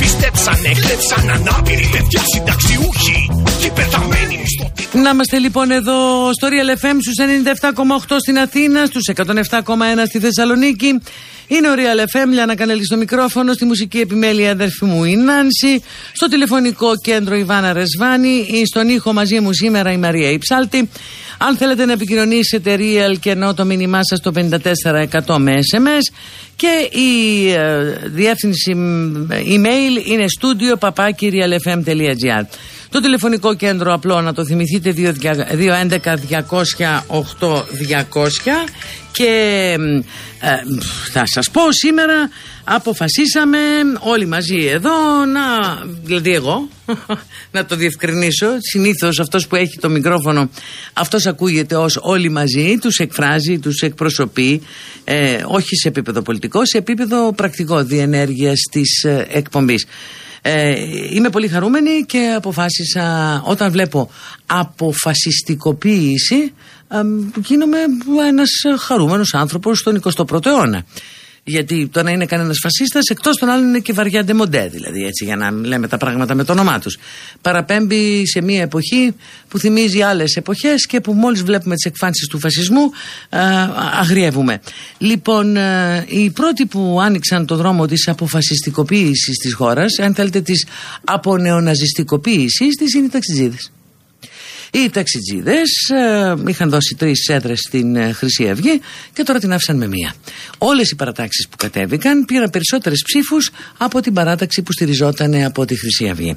που τους πιστέψανε, κλέψαν ανάπηροι παιδιά συνταξιούχοι και πεθαμένοι μισθωτοί. Να είμαστε λοιπόν εδώ στο Real FM στους 97,8 στην Αθήνα, στους 107,1 στη Θεσσαλονίκη. Είναι ο Real FM, Λιάννα Κανέλη στο μικρόφωνο, στη μουσική επιμέλεια αδερφή μου η Νάνση, στο τηλεφωνικό κέντρο η Βάνα Ρεσβάνη, στον ήχο μαζί μου σήμερα η Μαρία Υψάλτη. Αν θέλετε να επικοινωνήσετε Real και ενώ το μήνυμά σας το 54% με SMS και η ε, διεύθυνση ε, email είναι studio papakirialfm.gr. Το τηλεφωνικό κέντρο απλό να το θυμηθείτε 211 200 200 και ε, θα σας πω σήμερα αποφασίσαμε όλοι μαζί εδώ να, δηλαδή εγώ να το διευκρινίσω. Συνήθως αυτός που έχει το μικρόφωνο αυτός ακούγεται ως όλοι μαζί τους εκφράζει, τους εκπροσωπεί ε, όχι σε επίπεδο πολιτικό σε επίπεδο πρακτικό διενέργειας της ε, εκπομπής ε, είμαι πολύ χαρούμενη και αποφάσισα όταν βλέπω αποφασιστικοποίηση ε, γίνομαι ένας χαρούμενος άνθρωπος στον 21ο αιώνα. Γιατί το να είναι κανένας φασίστας, εκτός των άλλων είναι και βαριά ντεμοντέ, δηλαδή έτσι, για να λέμε τα πράγματα με το όνομά τους. Παραπέμπει σε μια εποχή που θυμίζει άλλες εποχές και που μόλις βλέπουμε τις εκφάνσεις του φασισμού, α, αγριεύουμε. Λοιπόν, α, οι πρώτοι που άνοιξαν το δρόμο της αποφασιστικοποίησης της χώρας, αν θέλετε της απονεοναζιστικοποίησης, της είναι οι ταξιτζίδες. Οι ταξιτζίδες ε, είχαν δώσει τρεις έδρες στην ε, Χρυσή Αυγή και τώρα την άφησαν με μία. Όλες οι παρατάξεις που κατέβηκαν πήραν περισσότερες ψήφους από την παράταξη που στηριζόταν από τη Χρυσή Αυγή.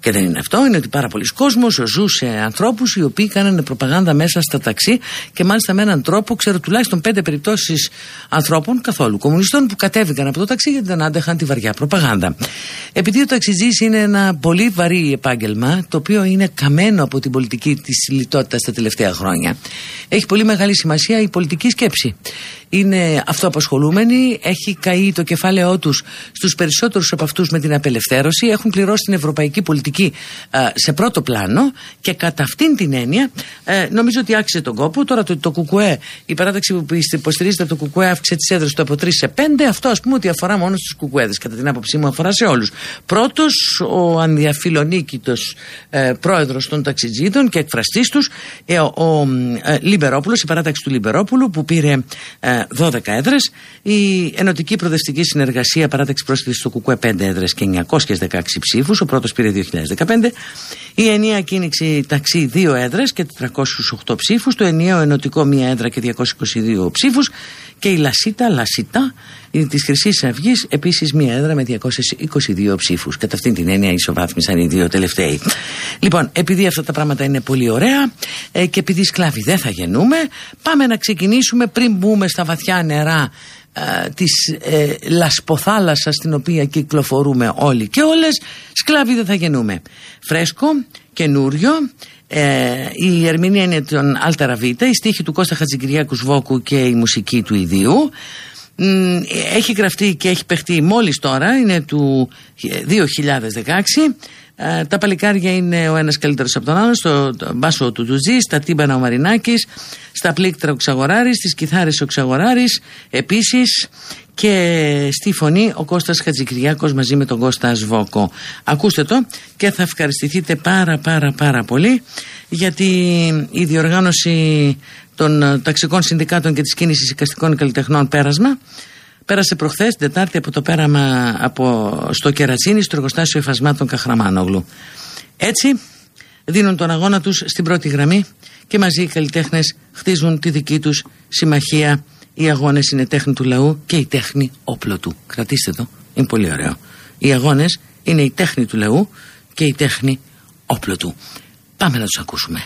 Και δεν είναι αυτό, είναι ότι πάρα πολλοί κόσμος ζούσε ανθρώπους οι οποίοι κάνανε προπαγάνδα μέσα στα ταξί και μάλιστα με έναν τρόπο, ξέρω τουλάχιστον πέντε περιπτώσεις ανθρώπων, καθόλου κομμουνιστών, που κατέβηκαν από το ταξί γιατί δεν άντεχαν τη βαριά προπαγάνδα. Επειδή ο ταξιτζής είναι ένα πολύ βαρύ επάγγελμα, το οποίο είναι καμένο από την πολιτική της λιτότητας τα τελευταία χρόνια, έχει πολύ μεγάλη σημασία η πολιτική σκέψη είναι αυτοαπασχολούμενοι, έχει καεί το κεφάλαιό τους στους περισσότερους από αυτούς με την απελευθέρωση, έχουν πληρώσει την ευρωπαϊκή πολιτική σε πρώτο πλάνο και κατά αυτήν την έννοια ε, νομίζω ότι άξιζε τον κόπο. Τώρα το, το ΚΚΕ, η παράταξη που υποστηρίζεται από το ΚΚΕ αύξησε τις έδρες του από 3 σε 5. Αυτό ας πούμε ότι αφορά μόνο στους ΚΚΕδε. Κατά την άποψή μου, αφορά σε όλους. Πρώτος, ο ανδιαφιλονίκητος ε, πρόεδρος των ταξιτζίδων και εκφραστής τους, ε, ο, ο ε, Λιμπερόπουλος, η παράταξη του Λιμπερόπουλου που πήρε ε, 12 έδρες. Η Ενωτική Προοδευτική Συνεργασία παράταξη πρόσκληση στο ΚΚΕ 5 έδρες και 916 ψήφους. Ο πρώτος πήρε 2015. Η Ενία Κίνηξη Ταξί 2 έδρες και 408 ψήφους. Το Ενιαίο Ενωτικό 1 έδρα και 222 ψήφους. Και η Λασίτα Λασίτα της Χρυσής Αυγής επίσης μία έδρα με 222 ψήφους. Κατά αυτήν την έννοια ισοβάθμισαν οι δύο τελευταίοι. Λοιπόν, επειδή αυτά τα πράγματα είναι πολύ ωραία ε, και επειδή σκλάβοι δεν θα γεννούμε, πάμε να ξεκινήσουμε πριν μπούμε στα βαθιά νερά ε, της ε, λασποθάλασσας στην οποία κυκλοφορούμε όλοι και όλες σκλάβοι δεν θα γεννούμε φρέσκο, καινούριο ε, η ερμηνεία είναι των Άλτερα Β, η στίχη του Κώστα Χατζικυριάκου Σβόκου και η μουσική του ιδίου. Έχει γραφτεί και έχει παιχτεί μόλις τώρα, είναι του 2016. Ε, τα παλικάρια είναι ο ένας καλύτερος από τον άλλο, στο μπάσο του Τουτζή, στα τύμπανα ο Μαρινάκης, στα πλήκτρα ο Ξαγοράρης, στις κιθάρες ο Ξαγοράρης, επίσης και στη φωνή ο Κώστας Χατζικυριάκος μαζί με τον Κώστα Σβόκο. Ακούστε το και θα ευχαριστηθείτε πάρα πάρα πάρα πολύ γιατί η διοργάνωση των ταξικών συνδικάτων και της κίνησης οικαστικών καλλιτεχνών πέρασμα πέρασε προχθές την Τετάρτη από το πέραμα από, στο Κερατσίνη στο εργοστάσιο εφασμάτων Καχραμάνογλου. Έτσι δίνουν τον αγώνα τους στην πρώτη γραμμή και μαζί οι καλλιτέχνες χτίζουν τη δική τους συμμαχία οι αγώνες είναι τέχνη του λαού και η τέχνη όπλο του. Κρατήστε το. Είναι πολύ ωραίο. Οι αγώνες είναι η τέχνη του λαού και η τέχνη όπλο του. Πάμε να τους ακούσουμε.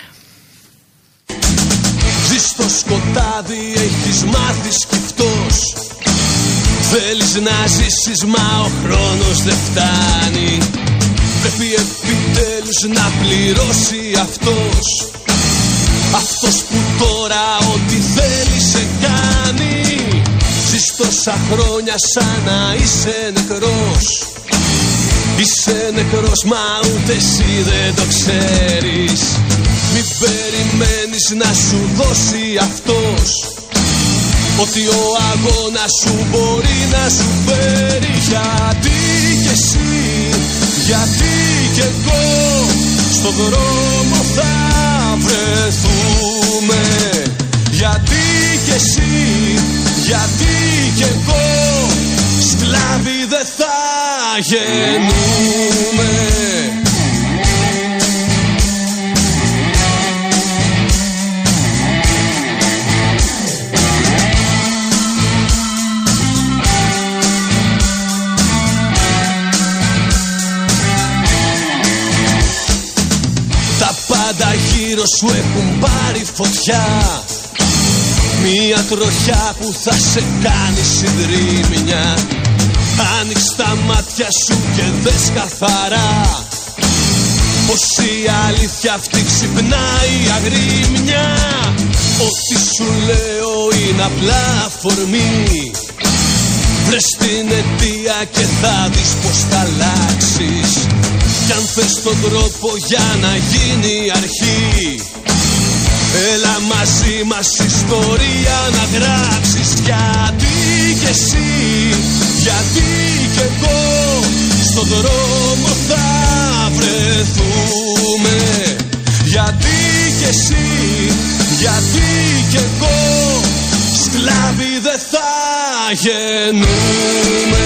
Ζεις στο σκοτάδι, έχεις μάθει σκυφτός Θέλεις να ζήσεις μα ο χρόνος δεν φτάνει Πρέπει επιτέλους να πληρώσει αυτός Αυτός που τώρα ό,τι θέλει σε κάνει. Ζεις τόσα χρόνια σαν να είσαι νεκρός. Είσαι νεκρός μα ούτε εσύ δεν το ξέρεις. Μην περιμένεις να σου δώσει αυτός. Ότι ο αγώνας σου μπορεί να σου φέρει. Γιατί κι εσύ, γιατί κι εγώ Στον δρόμο θα βρεθούμε. Γιατί κι εσύ, γιατί κι εγώ Σκλάβοι δεν θα γεννούμε πάντα γύρω σου έχουν πάρει φωτιά. Μια τροχιά που θα σε κάνει συντρίμμια Άνοιξ τα μάτια σου και δες καθαρά Πως η αλήθεια αυτή ξυπνάει αγρίμια. Ό,τι σου λέω είναι απλά αφορμή. Βρες την αιτία και θα δεις πως θα αλλάξεις Κι αν θες τον τρόπο για να γίνει αρχή. Έλα μαζί μας ιστορία να γράψεις Γιατί κι εσύ, γιατί κι εγώ Στον δρόμο θα βρεθούμε. Γιατί κι εσύ, γιατί κι εγώ Σκλάβοι δεν θα γεννούμε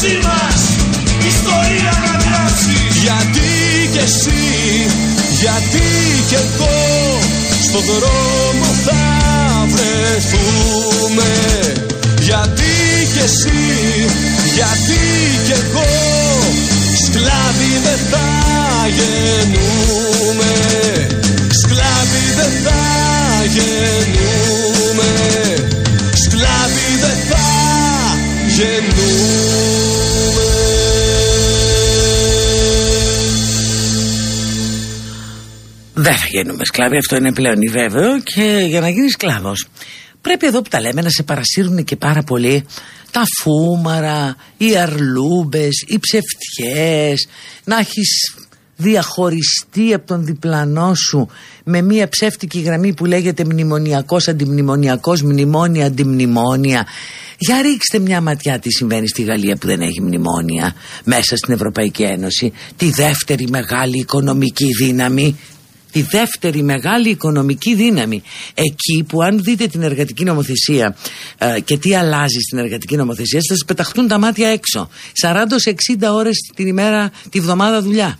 μαζί μας. Ιστορία να γράψεις Γιατί κι εσύ, γιατί κι εγώ Στον δρόμο θα βρεθούμε. Γιατί κι εσύ, γιατί κι εγώ Σκλάβοι δεν θα γεννούμε. Σκλάβοι δεν θα γεννούμε. Σκλάβοι δεν θα γεννούμε Δεν θα γίνουμε σκλάβοι, αυτό είναι πλέον βέβαιο και για να γίνεις σκλάβος. Πρέπει εδώ που τα λέμε να σε παρασύρουν και πάρα πολύ τα φούμαρα, οι αρλούμπες, οι ψευτιές, να έχεις διαχωριστεί από τον διπλανό σου με μια ψεύτικη γραμμή που λέγεται μνημονιακός αντιμνημονιακός μνημόνια αντιμνημόνια για ρίξτε μια ματιά τι συμβαίνει στη Γαλλία που δεν έχει μνημόνια μέσα στην Ευρωπαϊκή Ένωση τη δεύτερη μεγάλη οικονομική δύναμη τη δεύτερη μεγάλη οικονομική δύναμη. Εκεί που αν δείτε την εργατική νομοθεσία ε, και τι αλλάζει στην εργατική νομοθεσία, θα σας πεταχτούν τα μάτια έξω. 40 60 ώρες την ημέρα, τη βδομάδα δουλειά.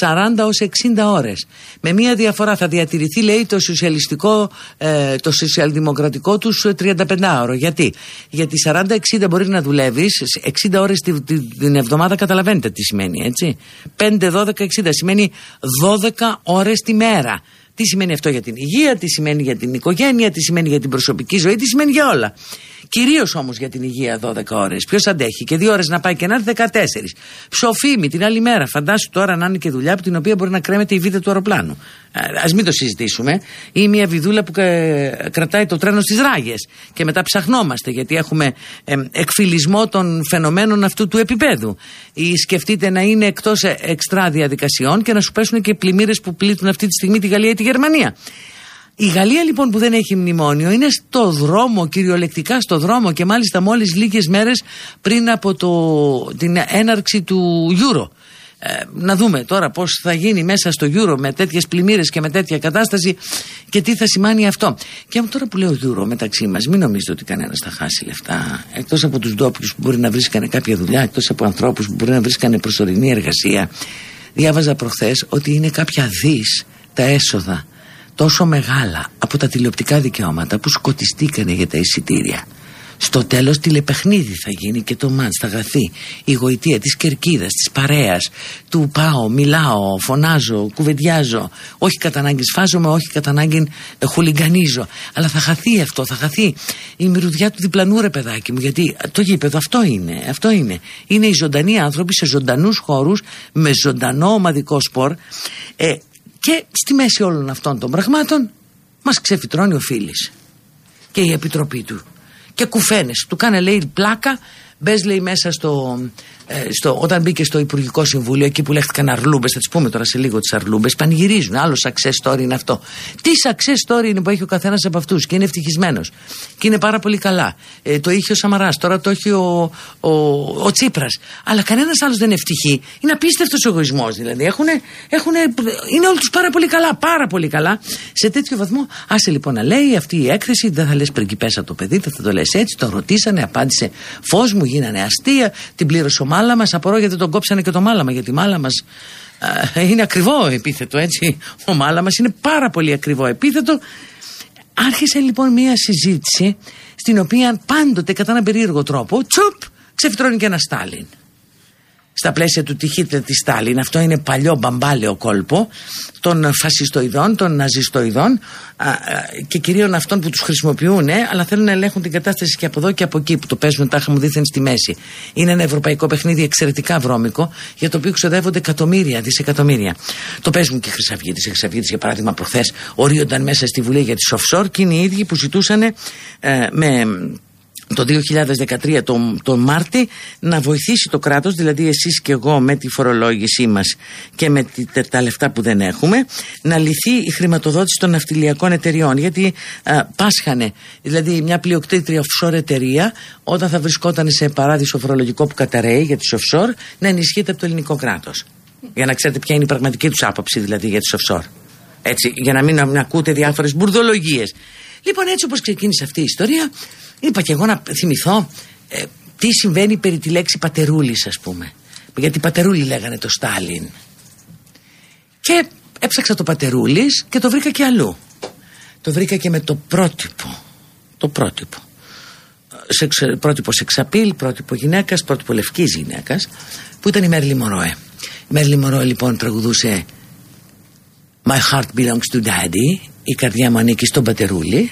40 ως 60 ώρες. Με μία διαφορά θα διατηρηθεί λέει το σοσιαλιστικό, ε, το σοσιαλδημοκρατικό τους 35 ώρο. Γιατί; Γιατί 40-60 μπορεί να δουλεύεις, 60 ώρες τη- τη- την εβδομάδα καταλαβαίνετε τι σημαίνει έτσι. 5-12-60 σημαίνει 12 ώρες τη μέρα. Τι σημαίνει αυτό για την υγεία, τι σημαίνει για την οικογένεια, τι σημαίνει για την προσωπική ζωή, τι σημαίνει για όλα. Κυρίως όμως για την υγεία 12 ώρες. Ποιος αντέχει και δύο ώρες να πάει και να έρθει 14. Ψοφίμη την άλλη μέρα. Φαντάσου τώρα να είναι και δουλειά από την οποία μπορεί να κρέμεται η βίδα του αεροπλάνου. Α μην το συζητήσουμε. Ή μια βιδούλα που ε, κρατάει το τρένο στις ράγες. Και μετά ψαχνόμαστε γιατί έχουμε ε, εκφυλισμό των φαινομένων αυτού του επίπεδου. Ή σκεφτείτε να είναι εκτός εξτρά διαδικασιών και να σου πέσουν και πλημμύρες που πλήττουν αυτή τη στιγμή τη Γαλλία ή τη Γερμανία. Η Γαλλία λοιπόν που δεν έχει μνημόνιο είναι στο δρόμο, κυριολεκτικά στο δρόμο και μάλιστα μόλις λίγες μέρες πριν από το, την έναρξη του Euro. Ε, να δούμε τώρα πώς θα γίνει μέσα στο Euro με τέτοιες πλημμύρες και με τέτοια κατάσταση και τι θα σημαίνει αυτό. Και τώρα που λέω Euro μεταξύ μας, μην νομίζετε ότι κανένας θα χάσει λεφτά. Εκτός από τους ντόπιους που μπορεί να βρίσκανε κάποια δουλειά, εκτός από ανθρώπους που μπορεί να βρίσκανε προσωρινή εργασία. Διάβαζα προχθές ότι είναι κάποια δις τα έσοδα τόσο μεγάλα από τα τηλεοπτικά δικαιώματα που σκοτιστήκανε για τα εισιτήρια. Στο τέλος τηλεπαιχνίδι θα γίνει και το μάτς θα γραφεί η γοητεία της κερκίδας, της παρέας του πάω, μιλάω, φωνάζω, κουβεντιάζω. Όχι κατά ανάγκης σφάζομαι, όχι κατά ανάγκη ε, χουλιγκανίζω. Αλλά θα χαθεί αυτό, θα χαθεί η μυρουδιά του διπλανού ρε παιδάκι μου γιατί το γήπεδο αυτό είναι, αυτό είναι. Είναι οι ζωντανοί άνθρωποι σε ζωντανούς χώρους με ζωντανό ομαδικό σπορ. Ε, και στη μέση όλων αυτών των πραγμάτων μας ξεφυτρώνει ο Φίλης και η επιτροπή του. Και κουφένες του κάνε λέει πλάκα Μπες λέει μέσα στο, ε, στο, όταν μπήκε στο Υπουργικό Συμβούλιο, εκεί που λέχτηκαν αρλούμπες, θα τις πούμε τώρα σε λίγο τις αρλούμπες, πανηγυρίζουν. Άλλο success story είναι αυτό. Τι success story είναι που έχει ο καθένας από αυτούς και είναι ευτυχισμένος. Και είναι πάρα πολύ καλά. Ε, το είχε ο Σαμαράς, τώρα το έχει ο, ο, ο Τσίπρας. Αλλά κανένας άλλος δεν είναι ευτυχή. Είναι απίστευτος ο εγωισμός δηλαδή. Έχουνε, έχουνε, είναι όλοι του πάρα πολύ καλά. Πάρα πολύ καλά. Σε τέτοιο βαθμό, άσε λοιπόν να λέει αυτή η έκθεση, δεν θα λες πριγκιπέσα το παιδί, δεν θα το λες έτσι. Το ρωτήσανε, απάντησε φως μου, γίνανε αστεία, την πλήρωσε ο Μάλαμα. Απορώ γιατί τον κόψανε και το Μάλαμα, γιατί Μάλαμα είναι ακριβό επίθετο, έτσι. Ο Μάλαμα είναι πάρα πολύ ακριβό επίθετο. Άρχισε λοιπόν μια συζήτηση στην οποία πάντοτε κατά έναν περίεργο τρόπο, τσουπ, ξεφυτρώνει και ένα Στάλιν στα πλαίσια του τυχίτε τη Στάλιν. Αυτό είναι παλιό μπαμπάλαιο κόλπο των φασιστοειδών, των ναζιστοειδών και κυρίων αυτών που τους χρησιμοποιούν, ε, αλλά θέλουν να ελέγχουν την κατάσταση και από εδώ και από εκεί που το παίζουν τάχα μου δίθεν στη μέση. Είναι ένα ευρωπαϊκό παιχνίδι εξαιρετικά βρώμικο, για το οποίο ξοδεύονται εκατομμύρια, δισεκατομμύρια. Το παίζουν και οι Χρυσαυγίτες. Οι Χρυσαυγίτες, για παράδειγμα, προχθές ορίονταν μέσα στη Βουλή για τι offshore και είναι οι ίδιοι που ζητούσαν ε, με το 2013 τον, τον Μάρτι να βοηθήσει το κράτος δηλαδή εσείς και εγώ με τη φορολόγησή μας και με τη, τα λεφτά που δεν έχουμε να λυθεί η χρηματοδότηση των ναυτιλιακών εταιριών. Γιατί α, πάσχανε. Δηλαδή μια πλειοκτήτρια offshore εταιρεία όταν θα βρισκόταν σε παράδεισο φορολογικό που καταραίει για τις offshore να ενισχύεται από το ελληνικό κράτος. Για να ξέρετε ποια είναι η πραγματική τους άποψη δηλαδή για τις offshore. Έτσι για να μην ακούτε διάφορες μπουρδολογίες Λοιπόν, έτσι όπως ξεκίνησε αυτή η ιστορία, είπα και εγώ να θυμηθώ ε, τι συμβαίνει περί τη λέξη πατερούλης, ας πούμε. Γιατί πατερούλη λέγανε το Στάλιν. Και έψαξα το πατερούλης και το βρήκα και αλλού. Το βρήκα και με το πρότυπο. Το πρότυπο. Σε, πρότυπο σεξαπίλ, πρότυπο γυναίκας, πρότυπο λευκής γυναίκας, που ήταν η Μέρλι Μωρόε. Η Μέρλι Μωρόε λοιπόν τραγουδούσε My heart belongs to daddy η καρδιά μου ανήκει στον Πατερούλη.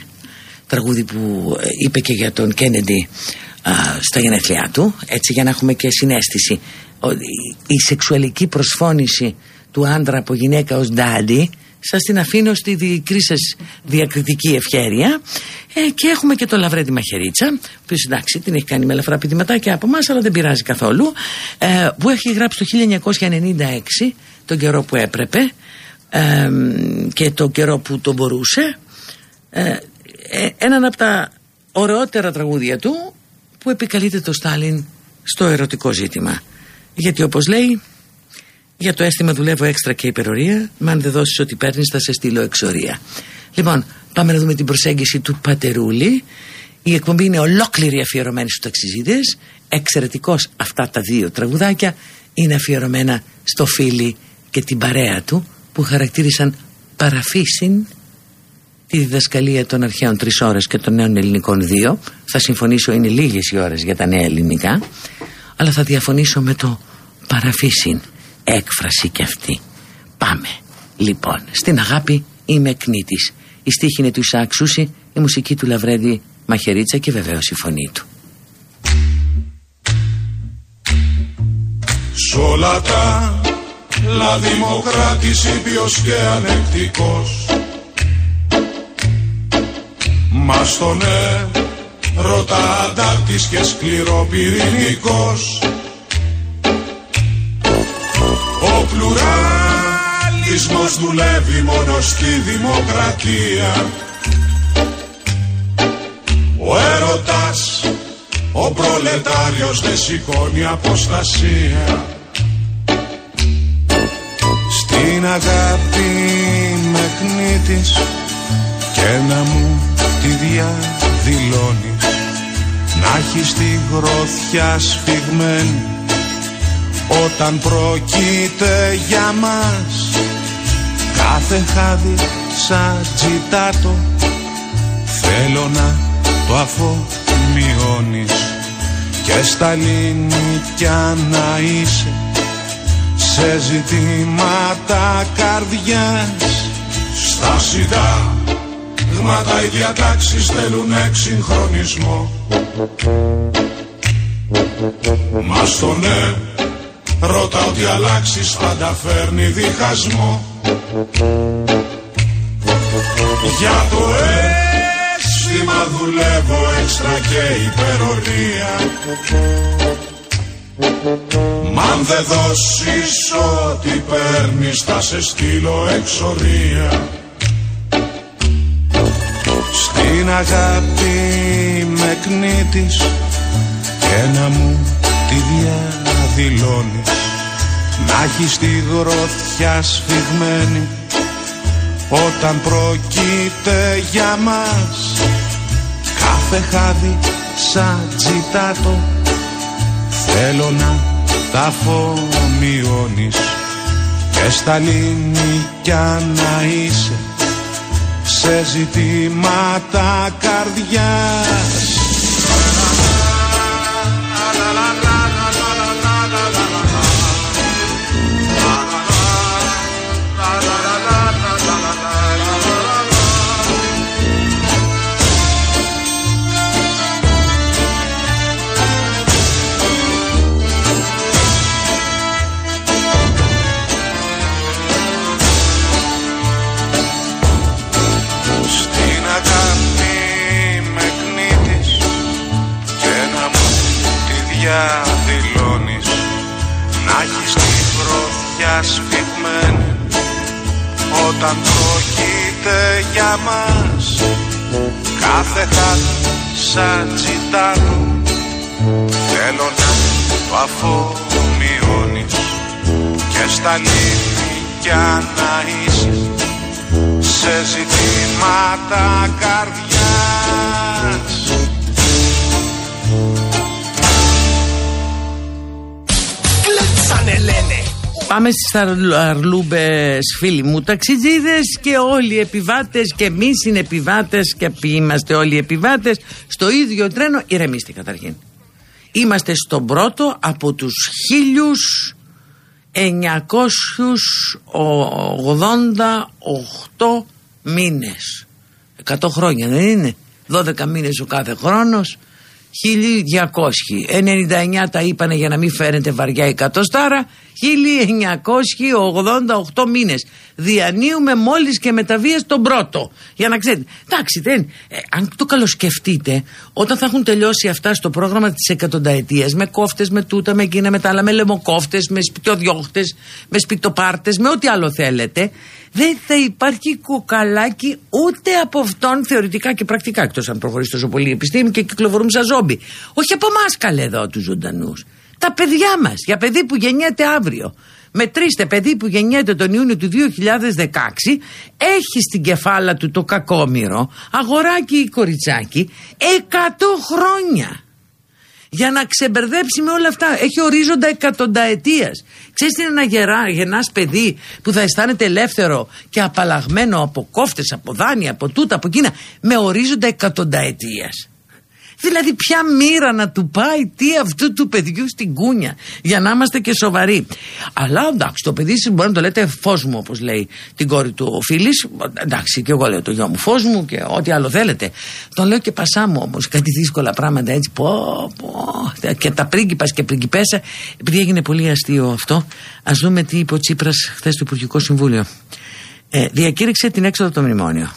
Τραγούδι που ε, είπε και για τον Κέννεντι στα γενέθλιά του. Έτσι για να έχουμε και συνέστηση. Η σεξουαλική προσφώνηση του άντρα από γυναίκα ως ντάντι σας την αφήνω στη δική σας διακριτική ευχέρεια. Ε, και έχουμε και το Λαβρέντι Μαχαιρίτσα που εντάξει την έχει κάνει με ελαφρά πηδηματάκια από εμάς, αλλά δεν πειράζει καθόλου ε, που έχει γράψει το 1996 τον καιρό που έπρεπε και το καιρό που το μπορούσε. Ε, ε, έναν από τα ωραιότερα τραγούδια του που επικαλείται το Στάλιν στο ερωτικό ζήτημα. Γιατί όπως λέει για το αίσθημα δουλεύω έξτρα και υπερορία μα αν δεν δώσεις ό,τι παίρνεις θα σε στείλω εξορία λοιπόν πάμε να δούμε την προσέγγιση του Πατερούλη. Η εκπομπή είναι ολόκληρη αφιερωμένη στους ταξιζίδες εξαιρετικός αυτά τα δύο τραγουδάκια. Είναι αφιερωμένα στο φίλι και την παρέα του που χαρακτήρισαν παραφύσιν τη διδασκαλία των αρχαίων τρεις ώρες και των νέων ελληνικών δύο. Θα συμφωνήσω είναι λίγες οι ώρες για τα νέα ελληνικά, αλλά θα διαφωνήσω με το παραφύσιν έκφραση και αυτή. Πάμε. Λοιπόν, στην αγάπη είμαι κνήτης. Η στίχη είναι του Ισαάκ Σούση, η μουσική του Λαβρέντη Μαχαιρίτσα και βεβαίως η φωνή του. Σ' Λα δημοκράτης ήπιος και ανεκτικός. Μα στον έρωτα αντάρτης και σκληροπυρηνικός Ο πλουραλισμός δουλεύει μόνο στη δημοκρατία. Ο έρωτας, ο προλετάριος δεν σηκώνει αποστασία Στην αγάπη με κνήτης και να μου τη διαδηλώνεις. Να έχεις τη γροθιά σφιγμένη όταν πρόκειται για μας. Κάθε χάδι σαν τζιτάτο θέλω να το αφομοιώνεις. Και στα λίνικια να είσαι σε ζητήματα καρδιάς. Στα συντάγματα οι διατάξεις θέλουν εξυγχρονισμό. Μα στο ναι ρώτα ότι αλλάξεις πάντα φέρνει διχασμό. Για το αίσθημα δουλεύω έξτρα και υπερορία Μ' αν δεν δώσεις ό,τι παίρνεις θα σε στείλω εξορία. Στην αγάπη με κνήτης και να μου τη διαδηλώνεις. Να έχεις τη γροθιά σφιγμένη όταν πρόκειται για μας. Κάθε χάδι σαν τζιτάτο θέλω να τα αφομοιώνεις και στα λίνικια να είσαι σε ζητήματα καρδιάς όταν πρόκειται για μας. Κάθε χάρη σαν τσιτάτο θέλω να το αφομοιώνεις και στα λίμνια να είσαι σε ζητήματα καρδιάς Πάμε στις αρλούμπες, φίλοι μου, ταξιτζίδες και όλοι οι επιβάτες και εμείς είναι επιβάτε και είμαστε όλοι επιβάτες στο ίδιο τρένο. Ηρεμήστε καταρχήν. Είμαστε στον πρώτο από τους 1988 μήνες. 100 χρόνια δεν είναι; 12 μήνες ο κάθε χρόνος. 1200 99 τα είπανε για να μην φαίνεται βαριά η κατοστάρα 1988 μήνες. Διανύουμε μόλις και μεταβίες τον πρώτο. Για να ξέρετε. Εντάξει δεν, ε, αν το καλοσκεφτείτε όταν θα έχουν τελειώσει αυτά στο πρόγραμμα της εκατονταετίας με κόφτες, με τούτα, με εκείνα, με τα άλλα με λαιμοκόφτες, με σπιτιοδιώχτες με σπιτοπάρτες, με ό,τι άλλο θέλετε δεν θα υπάρχει κοκαλάκι ούτε από αυτόν θεωρητικά και πρακτικά εκτός αν προχωρήσει τόσο πολύ η επιστήμη και κυκλοφορούμε σαν ζόμπι. Όχι από εμάς καλέ εδώ τους ζωντανούς τα παιδιά μας, για παιδί που γεννιέται αύριο. Μετρήστε παιδί που γεννιέται τον Ιούνιο του 2016 έχει στην κεφάλα του το κακόμοιρο αγοράκι ή κοριτσάκι 100 χρόνια για να ξεμπερδέψει με όλα αυτά. Έχει ορίζοντα εκατονταετία. Ξέρεις τι είναι να γερά, γεννάς παιδί που θα αισθάνεται ελεύθερο και απαλλαγμένο από κόφτες, από δάνεια, από τούτα, από εκείνα, με ορίζοντα εκατονταετία. Δηλαδή, ποια μοίρα να του πάει τι αυτού του παιδιού στην κούνια, για να είμαστε και σοβαροί. Αλλά εντάξει, το παιδί σα μπορεί να το λέτε φως μου, όπως λέει την κόρη του ο φίλης. Εντάξει, και εγώ λέω το γιο μου φως μου και ό,τι άλλο θέλετε. Τον λέω και πασά μου όμως, κάτι δύσκολα πράγματα έτσι. Πω, πω. Και τα πρίγκιπας και πριγκιπέσα, επειδή έγινε πολύ αστείο αυτό, ας δούμε τι είπε ο Τσίπρας χθες στο Υπουργικό Συμβούλιο. Ε, διακήρυξε την έξοδο από το μνημόνιο.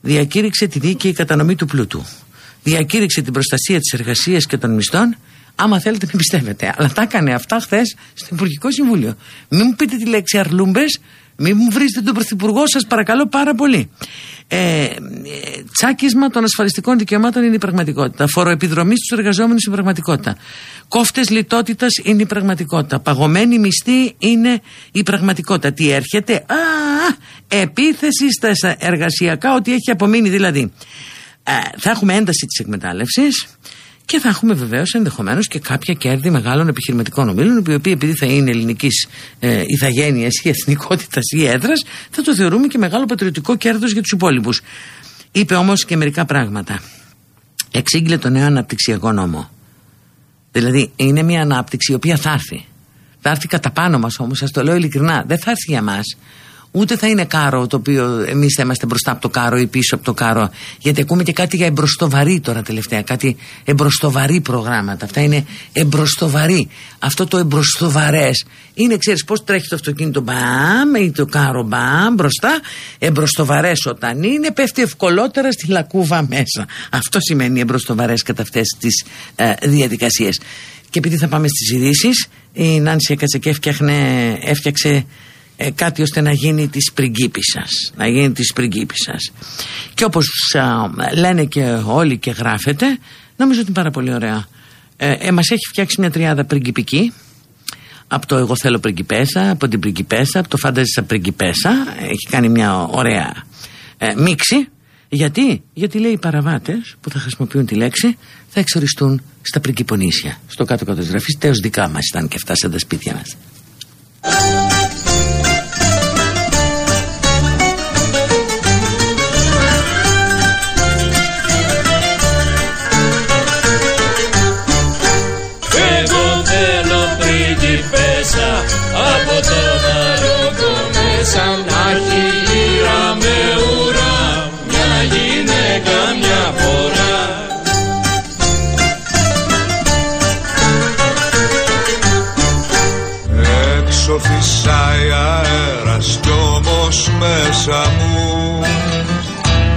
Διακήρυξε τη δίκαιη κατανομή του πλούτου διακήρυξε την προστασία της εργασίας και των μισθών άμα θέλετε μην πιστεύετε αλλά τα έκανε αυτά χθες στο Υπουργικό Συμβούλιο μην μου πείτε τη λέξη αρλούμπες Μην μου βρίζετε τον Πρωθυπουργό, σας παρακαλώ πάρα πολύ. Ε, ε, τσάκισμα των ασφαλιστικών δικαιωμάτων είναι η πραγματικότητα. Φοροεπιδρομή στους εργαζόμενους είναι η πραγματικότητα. Κόφτες λιτότητας είναι η πραγματικότητα. Παγωμένη μισθή είναι η πραγματικότητα. Τι έρχεται, Α, επίθεση στα εργασιακά, ότι έχει απομείνει δηλαδή. Ε, θα έχουμε ένταση της εκμετάλλευσης και θα έχουμε βεβαίως ενδεχομένως και κάποια κέρδη μεγάλων επιχειρηματικών ομίλων, οι οποίοι επειδή θα είναι ελληνικής ε, ηθαγένειας ή εθνικότητας ή έδρας, θα το θεωρούμε και μεγάλο πατριωτικό κέρδος για τους υπόλοιπους. Είπε όμως και μερικά πράγματα. Εξήγηλε το νέο αναπτυξιακό νόμο. Δηλαδή είναι μια ανάπτυξη η οποία θα έρθει. Θα έρθει κατά πάνω μας όμως, σας το λέω ειλικρινά. Δεν θα έρθει για μας ούτε θα είναι κάρο το οποίο εμείς θα είμαστε μπροστά από το κάρο ή πίσω από το κάρο. Γιατί ακούμε και κάτι για εμπροστοβαρή τώρα τελευταία. Κάτι εμπροστοβαρή προγράμματα. Αυτά είναι εμπροστοβαρή. Αυτό το εμπροστοβαρές είναι, ξέρεις, πώς τρέχει το αυτοκίνητο μπαμ ή το κάρο μπαμ μπροστά. Εμπροστοβαρές όταν είναι, πέφτει ευκολότερα στη λακκούβα μέσα. Αυτό σημαίνει εμπροστοβαρές κατά αυτές τις ε, διαδικασίες. Και επειδή θα πάμε στις ειδήσεις, η Νάνση έκατσε και έφτιαξε ε, κάτι ώστε να γίνει της πριγκίπισσας να γίνει της πριγκίπισσας και όπως λένε και όλοι και γράφετε νομίζω ότι είναι πάρα πολύ ωραία. Ε, ε, μας έχει φτιάξει μια τριάδα πριγκιπική. Από το εγώ θέλω πριγκιπέσα από την πριγκιπέσα, από το φάνταζισα πριγκιπέσα έχει κάνει μια ωραία ε, μίξη. Γιατί, γιατί λέει οι παραβάτες που θα χρησιμοποιούν τη λέξη θα εξοριστούν στα πριγκιπονίσια στο κάτω κάτω της γραφής τέος δικά μας ήταν και αυτά σαν τα σπίτια μας μέσα μου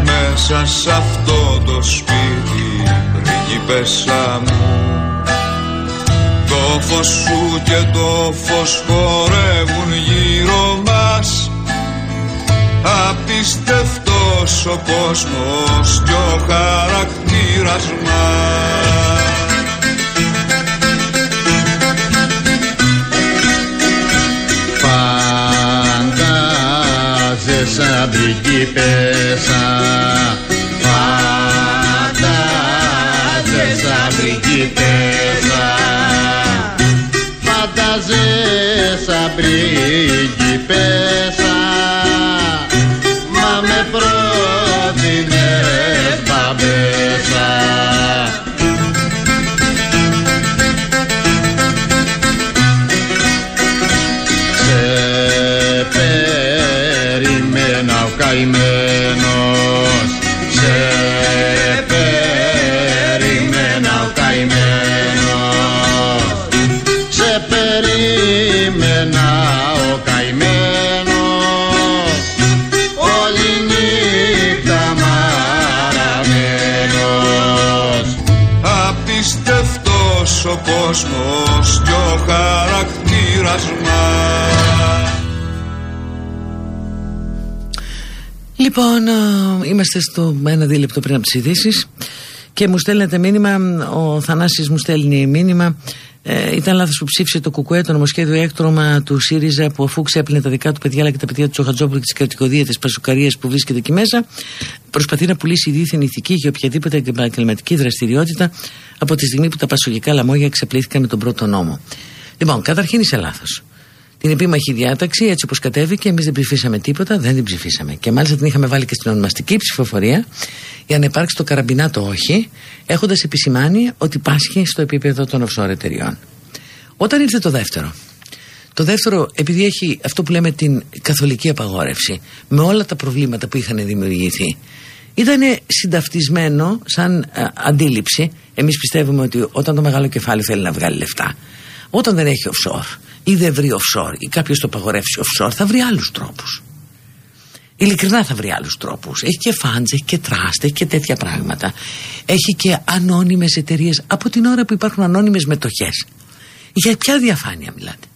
Μέσα σ' αυτό το σπίτι πριγκιπέσα μου. Το φως σου και το φως χορεύουν γύρω μας. Απίστευτος ο κόσμος και ο χαρακτήρας μας σαν πριγκίπεσσα Φαντάζεσαι πριγκίπεσσα Φαντάζεσαι πριγκίπεσσα Μα Λοιπόν, ε, είμαστε στο ένα δίλεπτο πριν από τις ειδήσεις και μου στέλνετε μήνυμα. Ο Θανάσης μου στέλνει μήνυμα. Ε, ήταν λάθος που ψήφισε το Κουκουέ το νομοσχέδιο έκτρωμα του ΣΥΡΙΖΑ που αφού ξέπλυνε τα δικά του παιδιά αλλά και τα παιδιά του Τσοχατζόπουλου και τη κρατικοδία τη Πασουκαρία που βρίσκεται εκεί μέσα, προσπαθεί να πουλήσει δίθεν ηθική για οποιαδήποτε επαγγελματική δραστηριότητα από τη στιγμή που τα πασογικά λαμόγια ξεπλήθηκαν με τον πρώτο νόμο. Λοιπόν, καταρχήν είσαι λάθος την επίμαχη διάταξη, έτσι όπως κατέβηκε, εμείς δεν ψηφίσαμε τίποτα, δεν την ψηφίσαμε. Και μάλιστα την είχαμε βάλει και στην ονομαστική ψηφοφορία για να υπάρξει το καραμπινάτο όχι, έχοντας επισημάνει ότι πάσχει στο επίπεδο των offshore εταιριών. Όταν ήρθε το δεύτερο, το δεύτερο, επειδή έχει αυτό που λέμε την καθολική απαγόρευση, με όλα τα προβλήματα που είχαν δημιουργηθεί, ήταν συνταυτισμένο σαν α, αντίληψη. Εμείς πιστεύουμε ότι όταν το μεγάλο κεφάλαιο θέλει να βγάλει λεφτά, όταν δεν έχει offshore ή δεν βρει offshore ή κάποιος το απαγορεύσει offshore, θα βρει άλλους τρόπους. Ειλικρινά θα βρει άλλους τρόπους. Έχει και φάντζ, έχει και τράστ, έχει και τέτοια πράγματα. Έχει και ανώνυμες εταιρείες από την ώρα που υπάρχουν ανώνυμες μετοχές. Για ποια διαφάνεια μιλάτε;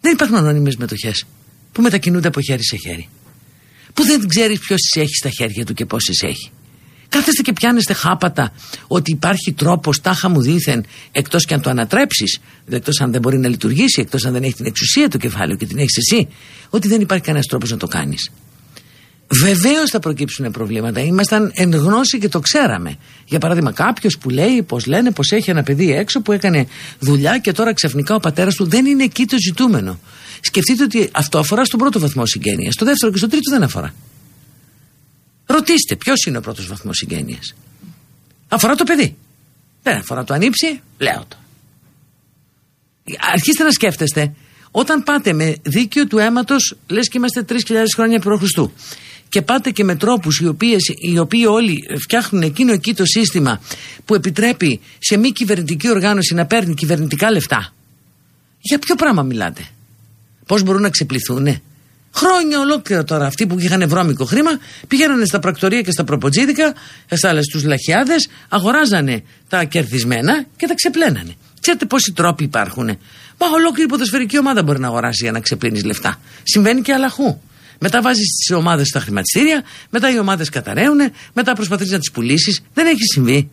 Δεν υπάρχουν ανώνυμες μετοχές. που μετακινούνται από χέρι σε χέρι. Που δεν ξέρεις ποιος τις έχει στα χέρια του και πώς τις έχει. Κάθεστε και πιάνεστε χάπατα ότι υπάρχει τρόπος τάχα μου δήθεν εκτός και αν το ανατρέψεις, εκτός αν δεν μπορεί να λειτουργήσει, εκτός αν δεν έχει την εξουσία του κεφάλαιο και την έχεις εσύ, ότι δεν υπάρχει κανένας τρόπος να το κάνεις. Βεβαίως θα προκύψουν προβλήματα. Ήμασταν εν γνώση και το ξέραμε. Για παράδειγμα, κάποιος που λέει, πώ λένε, πως έχει ένα παιδί έξω που έκανε δουλειά και τώρα ξαφνικά ο πατέρας του δεν είναι εκεί το ζητούμενο. Σκεφτείτε ότι αυτό αφορά στον πρώτο βαθμό συγγένειας. Στο δεύτερο και στο τρίτο δεν αφορά. Ρωτήστε ποιος είναι ο πρώτος βαθμός συγγένειας; Αφορά το παιδί. Δεν αφορά το ανήψη, λέω το. Αρχίστε να σκέφτεστε, όταν πάτε με δίκαιο του αίματος, λες και είμαστε 3.000 χρόνια π.Χ. Και πάτε και με τρόπους οι, οι οποίοι όλοι φτιάχνουν εκείνο εκεί το σύστημα που επιτρέπει σε μη κυβερνητική οργάνωση να παίρνει κυβερνητικά λεφτά. Για ποιο πράγμα μιλάτε; Πώς μπορούν να ξεπληθούν. Χρόνια ολόκληρα τώρα αυτοί που είχαν βρώμικο χρήμα πηγαίνανε στα πρακτορία και στα προποτζίδικα, στου λαχιάδες, αγοράζανε τα κερδισμένα και τα ξεπλένανε. Ξέρετε πόσοι τρόποι υπάρχουν. Μα ολόκληρη ποδοσφαιρική ομάδα μπορεί να αγοράσει για να ξεπλύνεις λεφτά. Συμβαίνει και αλλαχού. Μετά βάζεις τις ομάδες στα χρηματιστήρια, μετά οι ομάδες καταραίουν, μετά προσπαθείς να τις πουλήσεις. Δεν έχει συμβεί.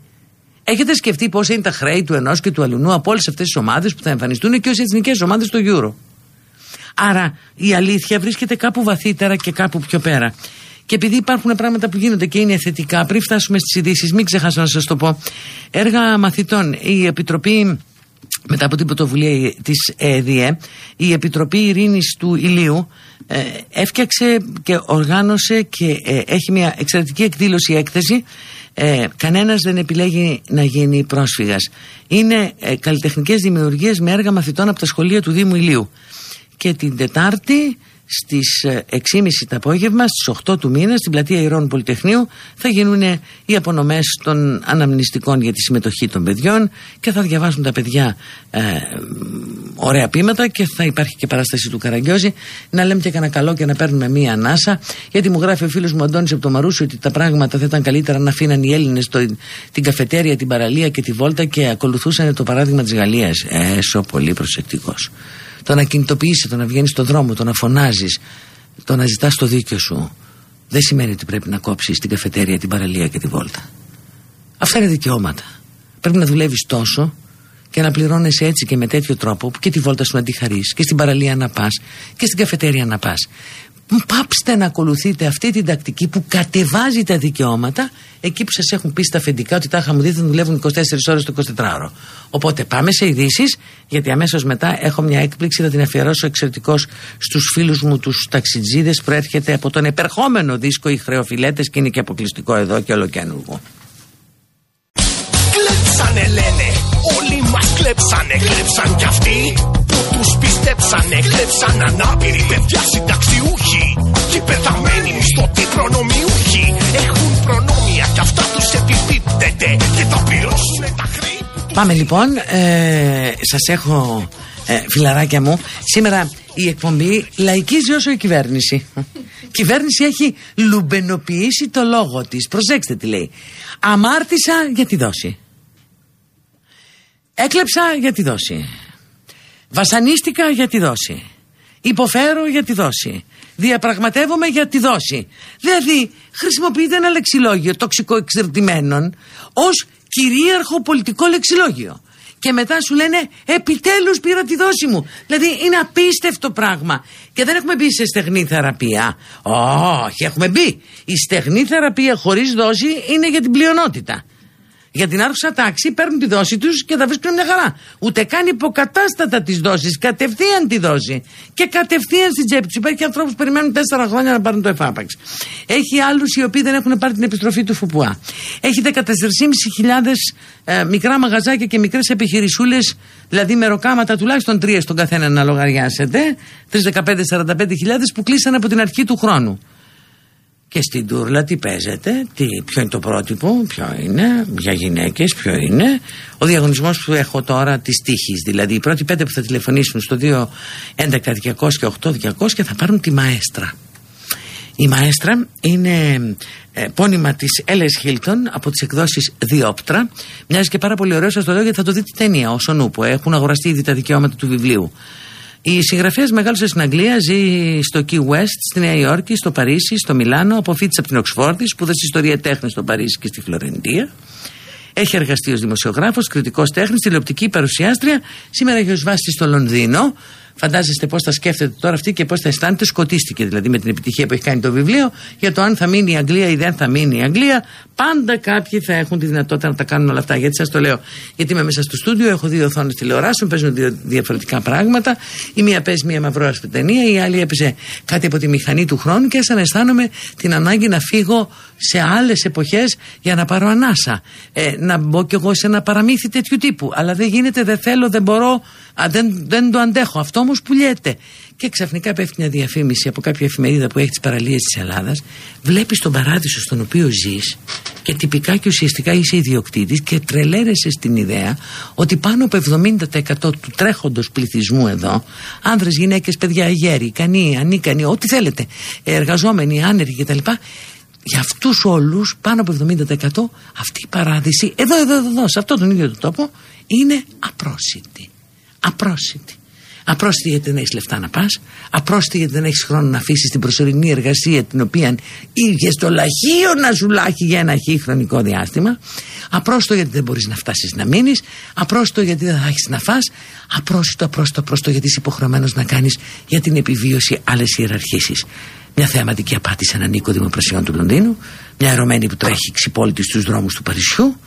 Έχετε σκεφτεί πόσα είναι τα χρέη του ενός και του αλλού από όλες αυτές τις ομάδες που θα εμφανιστούν και ως εθνικές ομάδες στο Euro; Άρα η αλήθεια βρίσκεται κάπου βαθύτερα και κάπου πιο πέρα. Και επειδή υπάρχουν πράγματα που γίνονται και είναι θετικά, πριν φτάσουμε στις ειδήσεις, μην ξεχάσω να σας το πω. Έργα μαθητών. Η Επιτροπή μετά από την πρωτοβουλία της ΕΔΙΕ η Επιτροπή Ειρήνης του Ηλίου ε, έφτιαξε και οργάνωσε και ε, έχει μια εξαιρετική εκδήλωση έκθεση ε, κανένας δεν επιλέγει να γίνει πρόσφυγας είναι ε, καλλιτεχνικές δημιουργίες με έργα μαθητών από τα σχολεία του Δήμου Ηλίου και την Τετάρτη στις 6.30 ε, το απόγευμα, στις 8 του μήνα, στην πλατεία Ηρών Πολυτεχνείου, θα γίνουν οι απονομές των αναμνηστικών για τη συμμετοχή των παιδιών και θα διαβάσουν τα παιδιά ε, ωραία πείματα και θα υπάρχει και παράσταση του Καραγκιόζη. Να λέμε και κανένα καλό και να παίρνουμε μία ανάσα, γιατί μου γράφει ο φίλος μου Αντώνης από το Μαρούσι ότι τα πράγματα θα ήταν καλύτερα να αφήναν οι Έλληνες το, την καφετέρια, την παραλία και τη βόλτα και ακολουθούσαν το παράδειγμα της Γαλλίας. Έσω πολύ προσεκτικός. Το να κινητοποιήσει, το να βγαίνεις στον δρόμο, το να φωνάζεις, το να ζητάς το δίκιο σου, δεν σημαίνει ότι πρέπει να κόψεις την καφετέρια, την παραλία και τη βόλτα. Αυτά είναι δικαιώματα. Πρέπει να δουλεύεις τόσο και να πληρώνεσαι έτσι και με τέτοιο τρόπο που και τη βόλτα σου να τη χαρείς και στην παραλία να πας και στην καφετέρια να πας πάψτε να ακολουθείτε αυτή την τακτική που κατεβάζει τα δικαιώματα εκεί που σας έχουν πει στα αφεντικά ότι τα είχα μου δει θα δουλεύουν 24 ώρες το 24ωρο. Οπότε πάμε σε ειδήσεις, γιατί αμέσως μετά έχω μια έκπληξη θα την αφιερώσω εξαιρετικώς στους φίλους μου τους ταξιτζίδες που έρχεται από τον επερχόμενο δίσκο οι χρεοφιλέτες και είναι και αποκλειστικό εδώ και ολοκένουργο. Κλέψανε λένε, όλοι μας κλέψανε, κλέψαν κι αυτοί τους πιστέψανε, κλέψαν ανάπηροι παιδιά συνταξιούχοι Και πεθαμένοι μισθωτοί προνομιούχοι. Έχουν προνόμια κι αυτά τους επιπίπτεται Και θα πληρώσουν τα χρήματα. Πάμε λοιπόν, ε, σας έχω ε, φιλαράκια μου. Σήμερα η εκπομπή λαϊκίζει όσο η κυβέρνηση. Η κυβέρνηση έχει λουμπενοποιήσει το λόγο της. Προσέξτε τι λέει. Αμάρτησα για τη δόση. Έκλεψα για τη δόση Βασανίστηκα για τη δόση. Υποφέρω για τη δόση. Διαπραγματεύομαι για τη δόση. Δηλαδή, χρησιμοποιείται ένα λεξιλόγιο τοξικό εξερτημένων ως κυρίαρχο πολιτικό λεξιλόγιο. Και μετά σου λένε επιτέλους πήρα τη δόση μου. Δηλαδή είναι απίστευτο πράγμα. Και δεν έχουμε μπει σε στεγνή θεραπεία. Όχι, έχουμε μπει. Η στεγνή θεραπεία χωρίς δόση είναι για την πλειονότητα για την άρχουσα τάξη παίρνουν τη δόση τους και τα βρίσκουν μια χαρά. Ούτε καν υποκατάστατα τη δόση, κατευθείαν τη δόση. Και κατευθείαν στην τσέπη τους. Υπάρχει ανθρώπου που περιμένουν τέσσερα χρόνια να πάρουν το εφάπαξ. Έχει άλλους οι οποίοι δεν έχουν πάρει την επιστροφή του ΦΟΠΟΑ. Έχει 14.500 ε, μικρά μαγαζάκια και μικρές επιχειρησούλες, δηλαδή μεροκάματα τουλάχιστον τρία στον καθένα να λογαριάσετε. 3-15-45 που κλείσαν από την αρχή του χρόνου. Και στην τούρλα τι παίζεται, τι, ποιο είναι το πρότυπο, ποιο είναι, για γυναίκες, ποιο είναι. Ο διαγωνισμός που έχω τώρα της τύχης. Δηλαδή, οι πρώτοι πέντε που θα τηλεφωνήσουν στο 2 11 200 και 8 200 και θα πάρουν τη μαέστρα. Η μαέστρα είναι ε, πόνημα της Έλλε Χίλτον από τις εκδόσεις Διόπτρα. Μοιάζει και πάρα πολύ ωραίο, σας το λέω γιατί θα το δείτε ταινία, όσο νούπο. Έχουν αγοραστεί ήδη τα δικαιώματα του βιβλίου. Η συγγραφέας μεγάλωσε στην Αγγλία, ζει στο Key West, στη Νέα Υόρκη, στο Παρίσι, στο Μιλάνο, αποφύτησε από την Οξφόρδη, σπούδασε ιστορία τέχνης στο Παρίσι και στη Φλωρεντία. Έχει εργαστεί ως δημοσιογράφος, κριτικός τέχνης, τηλεοπτική παρουσιάστρια. Σήμερα έχει ως βάση στο Λονδίνο. Φαντάζεστε πώς θα σκέφτεται τώρα αυτή και πώς θα αισθάνεται. Σκοτίστηκε δηλαδή με την επιτυχία που έχει κάνει το βιβλίο για το αν θα μείνει η Αγγλία ή δεν θα μείνει η Αγγλία. Πάντα κάποιοι θα έχουν τη δυνατότητα να τα κάνουν όλα αυτά. Γιατί σας το λέω, Γιατί είμαι μέσα στο στούντιο, έχω δύο οθόνες τηλεοράσεων, παίζουν δύο διαφορετικά πράγματα. Η μία παίζει μία μαυρόασπρη ταινία, η άλλη έπαιζε κάτι από τη μηχανή του χρόνου και σαν αισθάνομαι την ανάγκη να φύγω σε άλλες εποχές για να πάρω ανάσα. Ε, να μπω κι εγώ σε ένα παραμύθι τέτοιου τύπου. Αλλά δεν γίνεται, δεν θέλω, δεν μπορώ, α, δεν, δεν το αντέχω. Αυτό όμως πουλιέται. Και ξαφνικά πέφτει μια διαφήμιση από κάποια εφημερίδα που έχει τις παραλίες της Ελλάδας. Βλέπεις τον παράδεισο στον οποίο ζεις και τυπικά και ουσιαστικά είσαι ιδιοκτήτης και τρελαίνεσαι στην ιδέα ότι πάνω από 70% του τρέχοντος πληθυσμού εδώ, άνδρες, γυναίκες, παιδιά, γέροι, ικανοί, ανίκανοι, ό,τι θέλετε, εργαζόμενοι, άνεργοι κτλ. Για αυτούς όλους, πάνω από 70% αυτή η παράδειση, εδώ, εδώ, εδώ, σε αυτό τον ίδιο το τόπο, είναι απρόσιτη. Απρόσιτη. Απρόσιτη γιατί δεν έχεις λεφτά να πας. Απρόσιτη γιατί δεν έχεις χρόνο να αφήσεις την προσωρινή εργασία την οποία είχες στο λαχείο να σου λάχει για ένα χι χρονικό διάστημα. Απρόσιτο γιατί δεν μπορείς να φτάσεις να μείνεις. Απρόσιτο γιατί δεν θα έχεις να φας. Απρόσιτο, απρόσιτο, απρόσιτο γιατί είσαι υποχρεωμένος να κάνεις για την επιβίωση άλλες ιεραρχήσεις. Μια θεαματική απάτη σε έναν οίκο δημοπρασιών του Λονδίνου. Μια ερωμένη που τρέχει ξυπόλυτη στους δρόμους του Παρισιού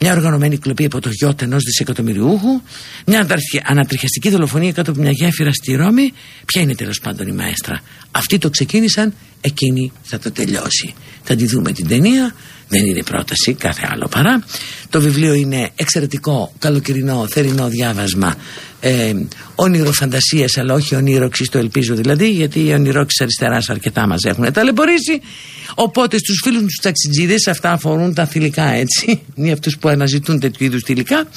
μια οργανωμένη κλοπή από το γιότ ενός δισεκατομμυριούχου, μια ανατριχιαστική δολοφονία κάτω από μια γέφυρα στη Ρώμη. Ποια είναι τέλος πάντων η μαέστρα; Αυτοί το ξεκίνησαν, εκείνη θα το τελειώσει. Θα τη δούμε την ταινία, δεν είναι πρόταση, κάθε άλλο παρά. Το βιβλίο είναι εξαιρετικό, καλοκαιρινό, θερινό διάβασμα. Ε, όνειρο φαντασίας, αλλά όχι ονείροξης, το ελπίζω δηλαδή, γιατί οι ονειρώξει αριστεράς αρκετά μας έχουν ταλαιπωρήσει. Οπότε στους φίλους του ταξιτζίδες, αυτά αφορούν τα θηλυκά έτσι, ή αυτούς που αναζητούν τέτοιου είδους θηλυκά.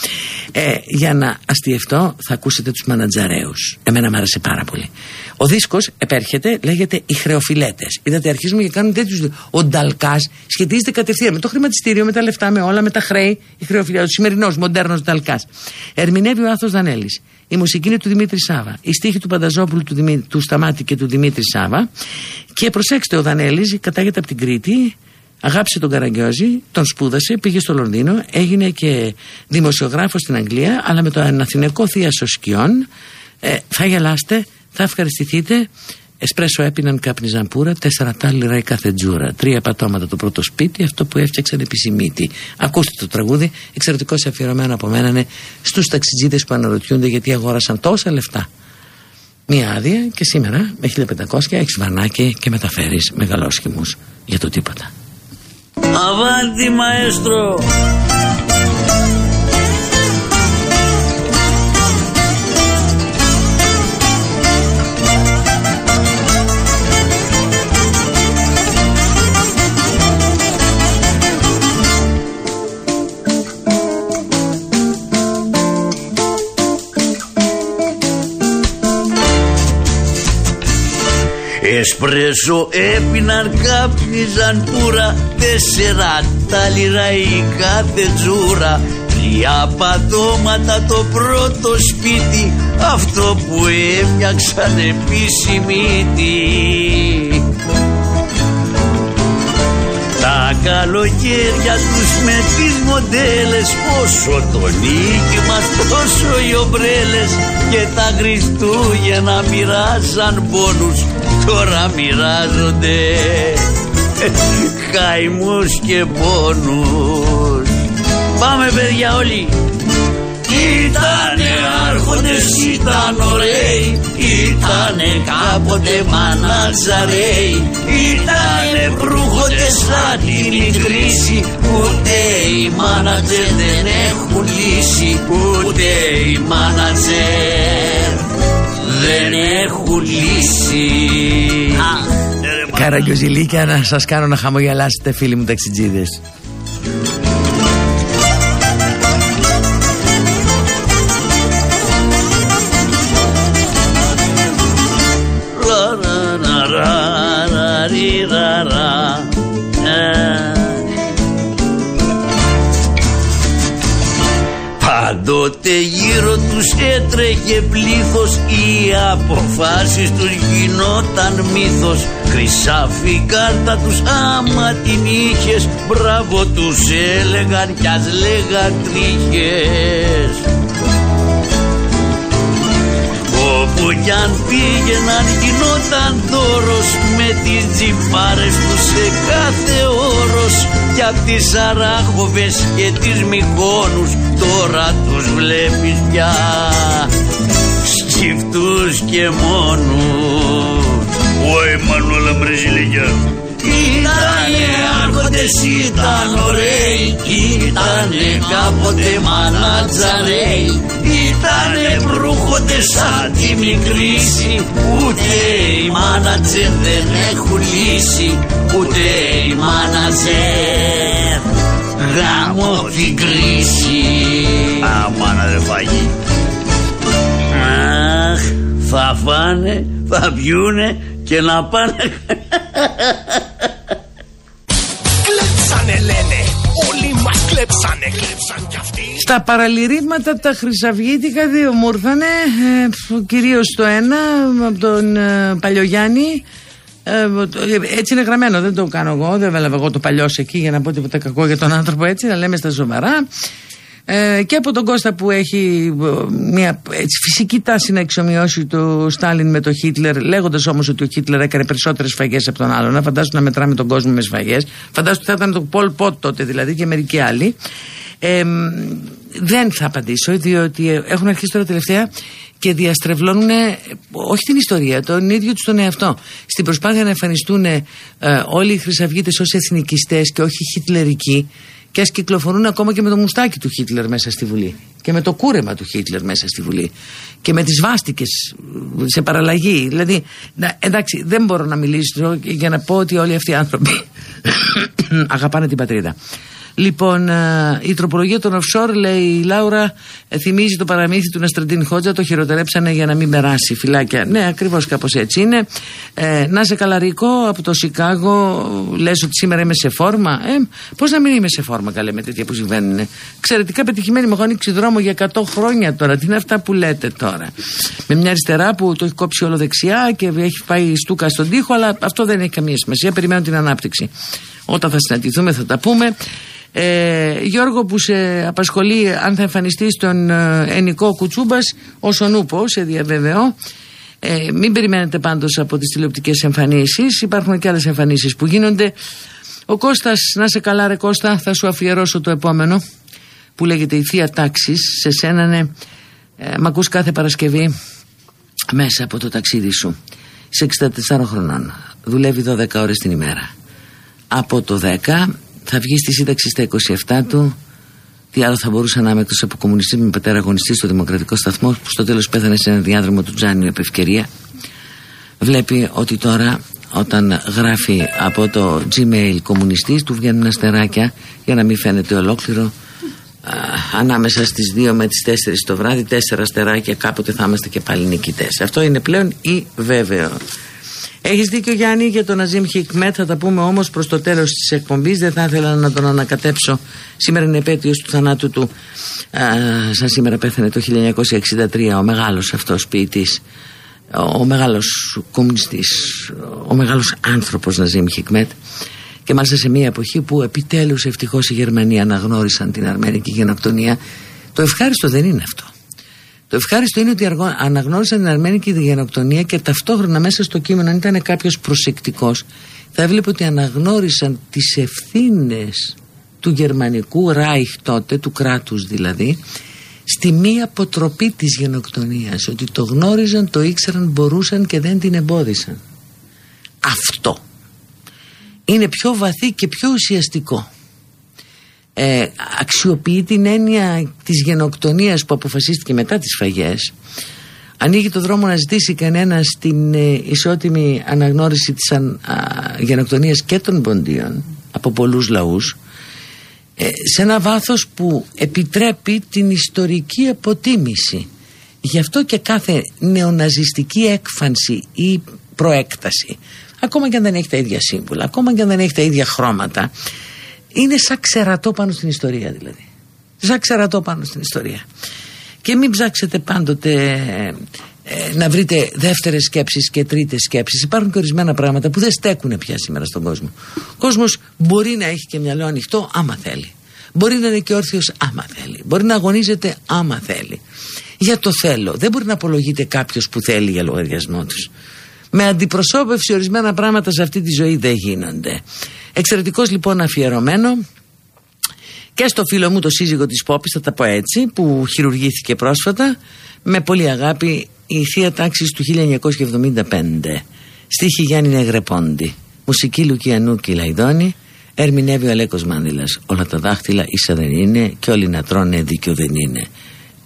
Ε, για να αστιευτώ, θα ακούσετε τους μανατζαρέους. Εμένα μου άρεσε πάρα πολύ. Ο δίσκος επέρχεται, λέγεται Οι Χρεοφιλέτες. Είδατε, αρχίζουμε και κάνουν τέτοιους. Ο Νταλκάς σχετίζεται κατευθείαν με το χρηματιστήριο, με τα λεφτά, με όλα, με τα χρέη. Η Χρεοφιλέτες, ο σημερινός μοντέρνος Νταλκάς. Ερμηνεύει ο Άθος Δανέλης. Η μουσική είναι του Δημήτρη Σάβα. Η στίχη του Πανταζόπουλου, του, Δημή, του Σταμάτη και του Δημήτρη Σάβα. Και προσέξτε, ο Δανέλης κατάγεται από την Κρήτη, αγάπησε τον Καραγκιόζη, τον σπούδασε, πήγε στο Λονδίνο, έγινε και δημοσιογράφος στην Αγγλία, αλλά με το Αναθηνικό Θεία Σκιών. Ε, θα γελάστε, θα ευχαριστηθείτε. Εσπρέσο έπιναν, κάπνιζαν πουρα, τέσσερα τάλιρα η κάθε τζούρα. Τρία πατώματα το πρώτο σπίτι, αυτό που έφτιαξαν επισημίτη. Ακούστε το τραγούδι, εξαιρετικό αφιερωμένο από μένα είναι στους ταξιτζίδε που αναρωτιούνται γιατί αγόρασαν τόσα λεφτά. Μία άδεια και σήμερα με 1500 έχεις βανάκι και μεταφέρεις μεγαλόσχημους για το τίποτα. Αβάντι μαέστρο! Εσπρέσο έπιναν κάπνιζαν πουρα Τέσσερα τάλιρα η κάθε τζούρα. Τρία πατώματα το πρώτο σπίτι Αυτό που έφτιαξαν επίσημη τα καλοκαίρια τους με τις μοντέλες Πόσο το νίκη μας τόσο οι ομπρέλες. Και τα Χριστούγεννα μοιράζαν πόνους Τώρα μοιράζονται χαϊμούς και πόνους. Πάμε παιδιά όλοι. Ήτανε άρχοντες, ήταν ωραίοι Ήτανε κάποτε μανατζαρέοι. Ήτανε προύχοντες σαν την κρίση Ούτε οι μάνατζερ δεν έχουν λύση Ούτε οι μάνατζερ δεν έχουν λύση Καραγκιοζηλίκια να σας κάνω να χαμογελάσετε φίλοι μου ταξιτζίδες Πάντοτε γύρω τους έτρεχε πλήθος Οι αποφάσεις τους γινόταν μύθος. Χρυσάφι κάρτα τους άμα την είχες Μπράβο τους έλεγαν κι ας λέγαν τρίχες Όπου κι αν πήγαιναν γινόταν δώρος Με τις τζιπάρες τους σε κάθε όρος. Κι απ' τις αράχοβες και τις μηχόνους Τώρα τους βλέπεις πια. Σκυφτούς και μόνους. Ο Εμμανουέλα Μπρεζιλεγιά Ήτανε άρχοντες, ήταν ωραίοι Ήτανε κάποτε μανατζαρέοι. Ήτανε προύχοντες σαν τη μικρήση Ούτε οι μάνατζερ δεν έχουν λύση Ούτε οι μάνατζερ Γάμο την κρίση Αμάνα δεν φαγεί Αχ, θα φάνε, θα πιούνε και να πάνε Στα παραλυρήματα τα χρυσαυγήτικα δύο μου ήρθανε, ε, κυρίως το ένα από τον ε, Παλιογιάννη. Ε, το- έτσι είναι γραμμένο, δεν το κάνω εγώ, δεν έβαλα εγώ το παλιό εκεί για να πω τίποτα κακό για τον άνθρωπο έτσι, να λέμε στα σοβαρά. Ε, και από τον Κώστα που έχει ε, μια έτσι, φυσική τάση να εξομοιώσει το Στάλιν με τον Χίτλερ, λέγοντας όμως ότι ο Χίτλερ έκανε περισσότερες σφαγές από τον άλλον. Να φαντάσου να μετράμε τον κόσμο με σφαγές. Φαντάσου ότι θα ήταν το Πολ Πότ τότε δηλαδή και μερικοί άλλοι. Ε, μ, δεν θα απαντήσω, διότι ε, έχουν αρχίσει τώρα τελευταία και διαστρεβλώνουν ε, όχι την ιστορία, τον ίδιο τους τον εαυτό. Στην προσπάθεια να εμφανιστούν ε, όλοι οι Χρυσαυγίτες ως εθνικιστές και όχι χιτλερικοί, και ας κυκλοφορούν ακόμα και με το μουστάκι του Χίτλερ μέσα στη Βουλή. Και με το κούρεμα του Χίτλερ μέσα στη Βουλή. Και με τις βάστικες σε παραλλαγή. Δηλαδή, να, εντάξει, δεν μπορώ να μιλήσω για να πω ότι όλοι αυτοί οι άνθρωποι αγαπάνε την πατρίδα. Λοιπόν, ε, η τροπολογία των offshore, λέει η Λάουρα, ε, θυμίζει το παραμύθι του Ναστραντίν Χότζα, το χειροτερέψανε για να μην περάσει. Φυλάκια. Ναι, ακριβώς κάπως έτσι είναι. Ε, να σε καλαρικό από το Σικάγο, λες ότι σήμερα είμαι σε φόρμα; Ε, Πώς να μην είμαι σε φόρμα, καλέ, με τέτοια που συμβαίνουν. Εξαιρετικά πετυχημένη, μου έχω ανοίξει δρόμο για 100 χρόνια τώρα. Τι είναι αυτά που λέτε τώρα; Με μια αριστερά που το έχει κόψει όλο δεξιά και έχει πάει στούκα στον τοίχο, αλλά αυτό δεν έχει καμία σημασία. Περιμένω την ανάπτυξη. Όταν θα συναντηθούμε θα τα πούμε. Ε, Γιώργο που σε απασχολεί αν θα εμφανιστεί στον ε, ενικό Κουτσούμπας όσον ούπο σε διαβεβαιώ. Ε, μην περιμένετε πάντως από τις τηλεοπτικές εμφανίσεις. Υπάρχουν και άλλες εμφανίσεις που γίνονται. Ο Κώστας να σε καλά ρε Κώστα θα σου αφιερώσω το επόμενο που λέγεται η Θεία Τάξης σε σένα ναι. Ε, μ' ακούς κάθε Παρασκευή μέσα από το ταξίδι σου. Σε 64 χρονών. Δουλεύει 12 ώρες την ημέρα. Από το 10 θα βγει στη σύνταξη στα 27 του. Τι άλλο θα μπορούσα να είμαι εκτός από κομμουνιστή με πατέρα αγωνιστή στο Δημοκρατικό Σταθμό, που στο τέλος πέθανε σε ένα διάδρομο του Τζάνιου επ' ευκαιρία. Βλέπει ότι τώρα όταν γράφει από το Gmail κομμουνιστής του βγαίνουν αστεράκια για να μην φαίνεται ολόκληρο α, ανάμεσα στις 2 με τις 4 το βράδυ τέσσερα αστεράκια κάποτε θα είμαστε και πάλι νικητές αυτό είναι πλέον ή βέβαιο έχεις δίκιο Γιάννη για τον Αζίμ Χικμέτ, θα τα πούμε όμως προς το τέλος της εκπομπής. Δεν θα ήθελα να τον ανακατέψω. Σήμερα είναι επέτειος του θανάτου του. Α, σαν σήμερα πέθανε το 1963 ο μεγάλος αυτός ποιητής. Ο, ο μεγάλος κομμουνιστής, ο μεγάλος άνθρωπος Ναζίμ Χικμέτ. Και μάλιστα σε μια εποχή που επιτέλους ευτυχώς οι Γερμανοί αναγνώρισαν την αρμενική γενοκτονία. Το ευχάριστο δεν είναι αυτό. Το ευχάριστο είναι ότι αργό- αναγνώρισαν την αρμένικη γενοκτονία και ταυτόχρονα μέσα στο κείμενο, αν ήταν κάποιος προσεκτικός, θα έβλεπε ότι αναγνώρισαν τις ευθύνες του γερμανικού Ράιχ τότε, του κράτους δηλαδή, στη μία αποτροπή της γενοκτονίας. Ότι το γνώριζαν, το ήξεραν, μπορούσαν και δεν την εμπόδισαν. Αυτό είναι πιο βαθύ και πιο ουσιαστικό ε, αξιοποιεί την έννοια της γενοκτονίας που αποφασίστηκε μετά τις φαγές. Ανοίγει το δρόμο να ζητήσει κανένας την ε, ισότιμη αναγνώριση της αν, α, γενοκτονίας και των ποντίων από πολλούς λαούς ε, σε ένα βάθος που επιτρέπει την ιστορική αποτίμηση. Γι' αυτό και κάθε νεοναζιστική έκφανση ή προέκταση ακόμα και αν δεν έχει τα ίδια σύμβουλα ακόμα και αν δεν έχει τα ίδια χρώματα είναι σαν ξερατό πάνω στην ιστορία δηλαδή. Σαν ξερατώ πάνω στην ιστορία. Και μην ψάξετε πάντοτε ε, να βρείτε δεύτερες σκέψεις και τρίτες σκέψεις. Υπάρχουν και ορισμένα πράγματα που δεν στέκουν πια σήμερα στον κόσμο. Ο κόσμος μπορεί να έχει και μυαλό ανοιχτό άμα θέλει. Μπορεί να είναι και όρθιος άμα θέλει. Μπορεί να αγωνίζεται άμα θέλει. Για το θέλω. Δεν μπορεί να απολογείται κάποιος που θέλει για λογαριασμό τους. Με αντιπροσώπευση ορισμένα πράγματα σε αυτή τη ζωή δεν γίνονται. Εξαιρετικός λοιπόν αφιερωμένο. Και στο φίλο μου το σύζυγο της Πόπης θα τα πω έτσι που χειρουργήθηκε πρόσφατα με πολύ αγάπη η θεία τάξης του 1975 στίχη Γιάννη Νεγρεπόντι μουσική Λουκιανού Κυλαϊδόνη ερμηνεύει ο Αλέκος Μάνδυλας. Όλα τα δάχτυλα ίσα δεν είναι και όλοι να τρώνε δίκιο δεν είναι.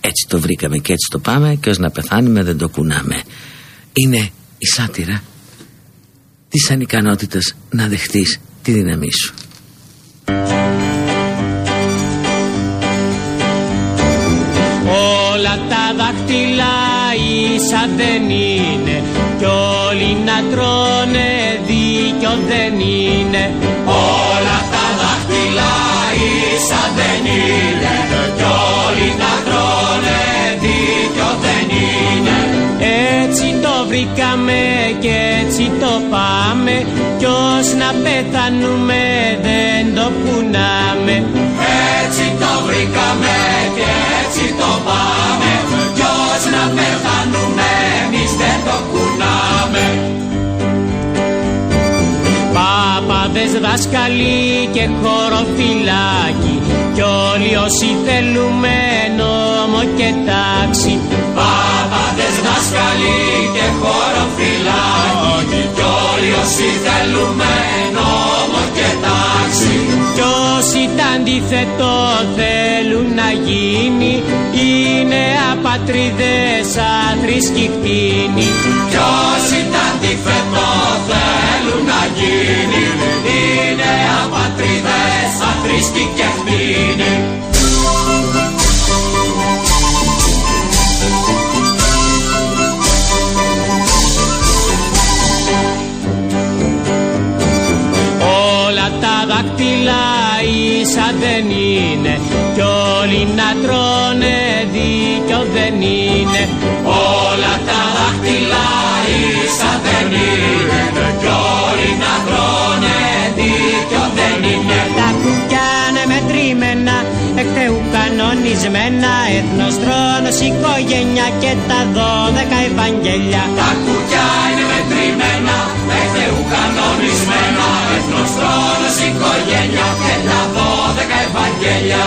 Έτσι το βρήκαμε και έτσι το πάμε και ως να πεθάνουμε δεν το κουνάμε. Είναι η σάτυρα της ανικανότητας να δεχτείς τη δύναμή σου. Όλα τα δάχτυλα ίσα δεν είναι κι όλοι να τρώνε δίκιο δεν είναι. Όλα τα δάχτυλα ίσα δεν είναι κι όλοι να βρήκαμε και έτσι το πάμε. Κι ως να πεθανούμε δεν το πουνάμε Έτσι το βρήκαμε και έτσι το πάμε. Κι ως να πεθανούμε εμείς δεν το κουνάμε. Πάπαδες, δάσκαλοι και χωροφυλάκοι κι όλοι όσοι θέλουμε νόμο και τάξη Πάπαδες, δάσκαλοι και χωροφυλάκοι κι όλοι όσοι θέλουμε νόμο και τάξη. Κι όσοι τα αντίθετο θέλουν να γίνει είναι απατρίδες αθρησκοί κτίνοι κι όσοι τα αντίθετο θέλουν να γίνει είναι απατρίδες αθρησκοί και κτίνοι είναι κι όλοι να τρώνε δίκιο δεν είναι. Όλα τα δάχτυλα ίσα δεν είναι. Κι όλοι να τρώνε δίκιο δεν είναι. Τα κουκιά είναι μετρημένα εκ Θεού κανονισμένα. Έθνος, θρόνος, οικογένεια και τα δώδεκα Ευαγγέλια. Τα κουκιά είναι μετρημένα εκ Θεού κανονισμένα. Έθνος, θρόνος, οικογένεια και τα δώδεκα Ευαγγέλια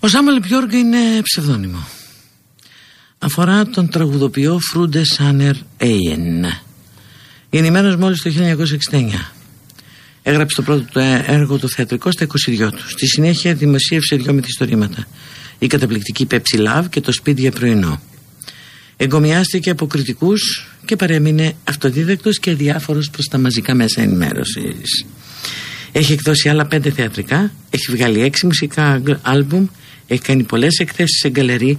Ο Σάμελ Μπιόργκ είναι ψευδόνυμο. Αφορά τον τραγουδοποιό Φρούντε Σάνερ Έιεν. Γεννημένος μόλις το 1969. Έγραψε το πρώτο του έργο το θεατρικό στα 22 του. Στη συνέχεια δημοσίευσε δυο μυθιστορήματα. Η καταπληκτική Πέψη Λαβ και το σπίτι για πρωινό. Εγκομιάστηκε από κριτικούς και παρέμεινε αυτοδίδακτος και διάφορος προς τα μαζικά μέσα ενημέρωσης. Έχει εκδώσει άλλα πέντε θεατρικά, έχει βγάλει έξι μουσικά άλμπουμ, έχει κάνει πολλές εκθέσεις σε γκαλερί.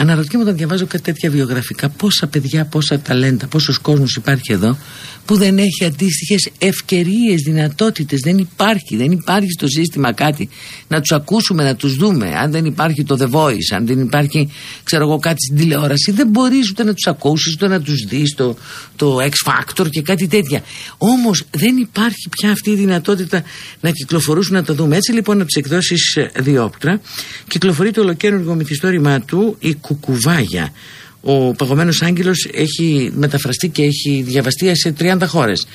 Αναρωτιέμαι όταν διαβάζω κάτι τέτοια βιογραφικά πόσα παιδιά, πόσα ταλέντα, πόσος κόσμος υπάρχει εδώ που δεν έχει αντίστοιχες ευκαιρίες, δυνατότητες. Δεν υπάρχει, δεν υπάρχει στο σύστημα κάτι να τους ακούσουμε, να τους δούμε. Αν δεν υπάρχει το The Voice, αν δεν υπάρχει, ξέρω εγώ, κάτι στην τηλεόραση, δεν μπορείς ούτε να τους ακούσεις, ούτε να τους δεις το, το X Factor και κάτι τέτοια. Όμως δεν υπάρχει πια αυτή η δυνατότητα να κυκλοφορούσουν να τα δούμε. Έτσι λοιπόν από τις εκδόσεις Διόπτρα κυκλοφορεί το ολοκαίρινο μυθιστόρημά του η Κουκουβάγια. Ο Παγωμένος Άγγελος έχει μεταφραστεί και έχει διαβαστεί σε 30 χώρες.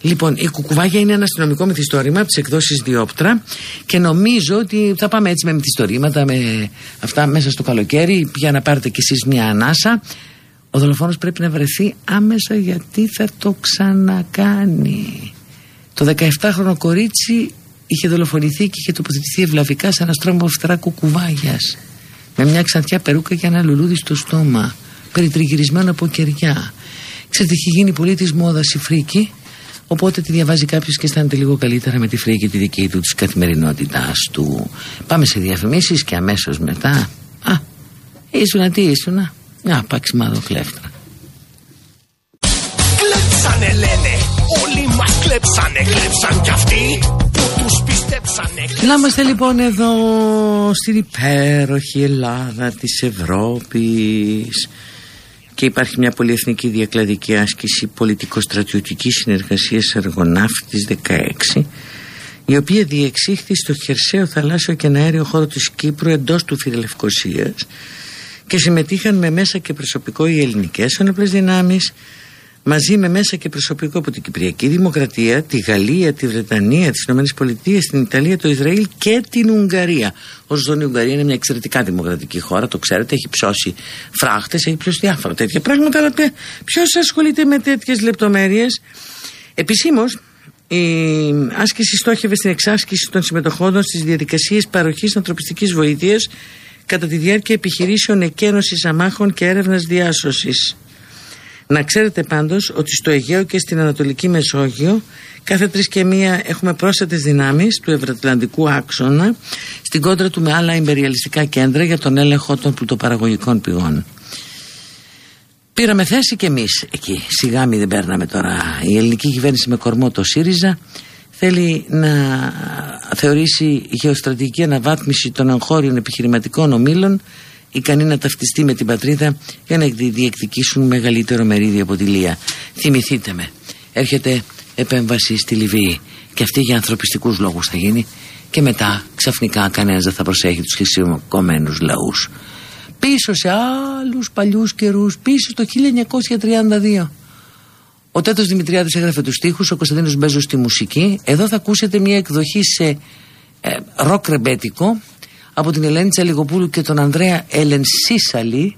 Λοιπόν, η Κουκουβάγια είναι ένα αστυνομικό μυθιστόρημα από τις εκδόσεις Διόπτρα και νομίζω ότι θα πάμε έτσι με μυθιστορήματα, με αυτά μέσα στο καλοκαίρι για να πάρετε κι εσείς μια ανάσα. Ο δολοφόνος πρέπει να βρεθεί άμεσα γιατί θα το ξανακάνει. Το 17χρονο κορίτσι είχε δολοφονηθεί και είχε τοποθετηθεί ευλαβικά σε ένα στρώμα φτερά κουκουβάγιας με μια ξανθιά περούκα και ένα λουλούδι στο στόμα περιτριγυρισμένο από κεριά. Ξέρετε έχει γίνει πολύ της μόδας η φρίκη οπότε τη διαβάζει κάποιος και αισθάνεται λίγο καλύτερα με τη φρίκη τη δική του της καθημερινότητάς του. Πάμε σε διαφημίσεις και αμέσως μετά. Α, ήσουνα τι ήσουνα; Μια παξιμάδο κλέφτρα. Κλέψανε λένε. Όλοι έκλεψαν κι αυτοί. που τους πιστέψανε. Να είμαστε λοιπόν εδώ στην υπέροχη Ελλάδα της Ευρώπης. Και υπάρχει μια πολυεθνική διακλαδική άσκηση πολιτικο-στρατιωτικής συνεργασίας εργοναύτης 16 η οποία διεξήχθη στο χερσαίο θαλάσσιο και αέριο χώρο της Κύπρου εντός του Φιδελευκοσίας και συμμετείχαν με μέσα και προσωπικό οι ελληνικές ενόπλες δυνάμεις μαζί με μέσα και προσωπικό από την Κυπριακή Δημοκρατία, τη Γαλλία, τη Βρετανία, τις Ηνωμένες Πολιτείες, την Ιταλία, το Ισραήλ και την Ουγγαρία. Όσο η Ουγγαρία είναι μια εξαιρετικά δημοκρατική χώρα, το ξέρετε, έχει ψώσει φράχτες, έχει ψώσει διάφορα τέτοια πράγματα, αλλά ποιος ασχολείται με τέτοιες λεπτομέρειες; Επισήμως, η άσκηση στόχευε στην εξάσκηση των συμμετοχών στις διαδικασίες παροχής ανθρωπιστικής βοήθειας κατά τη διάρκεια επιχειρήσεων εκένωσης αμάχων και έρευνας διάσωσης. Να ξέρετε πάντως ότι στο Αιγαίο και στην Ανατολική Μεσόγειο κάθε τρεις και μία έχουμε πρόσθετες δυνάμεις του Ευρωατλαντικού άξονα στην κόντρα του με άλλα εμπεριαλιστικά κέντρα για τον έλεγχο των πλουτοπαραγωγικών πηγών. Πήραμε θέση και εμείς εκεί. Σιγά μη δεν παίρναμε τώρα. Η ελληνική κυβέρνηση με κορμό το ΣΥΡΙΖΑ θέλει να θεωρήσει γεωστρατηγική αναβάθμιση των εγχώριων επιχειρηματικών ομήλων ικανή να ταυτιστεί με την πατρίδα για να διεκδικήσουν μεγαλύτερο μερίδιο από τη Λία. Θυμηθείτε με, έρχεται επέμβαση στη Λιβύη και αυτή για ανθρωπιστικούς λόγους θα γίνει και μετά ξαφνικά κανένας δεν θα προσέχει τους χρησιμοκομμένους λαούς. Πίσω σε άλλους παλιούς καιρούς, πίσω το 1932. Ο Τέτος Δημητριάδης έγραφε τους στίχους, ο Κωνσταντίνος Μπέζος στη μουσική. Εδώ θα ακούσετε μια εκδοχή σε ε, ροκ ρεμπέτικο από την Ελένη Τσαλιγοπούλου και τον Ανδρέα Ελενσίσαλη.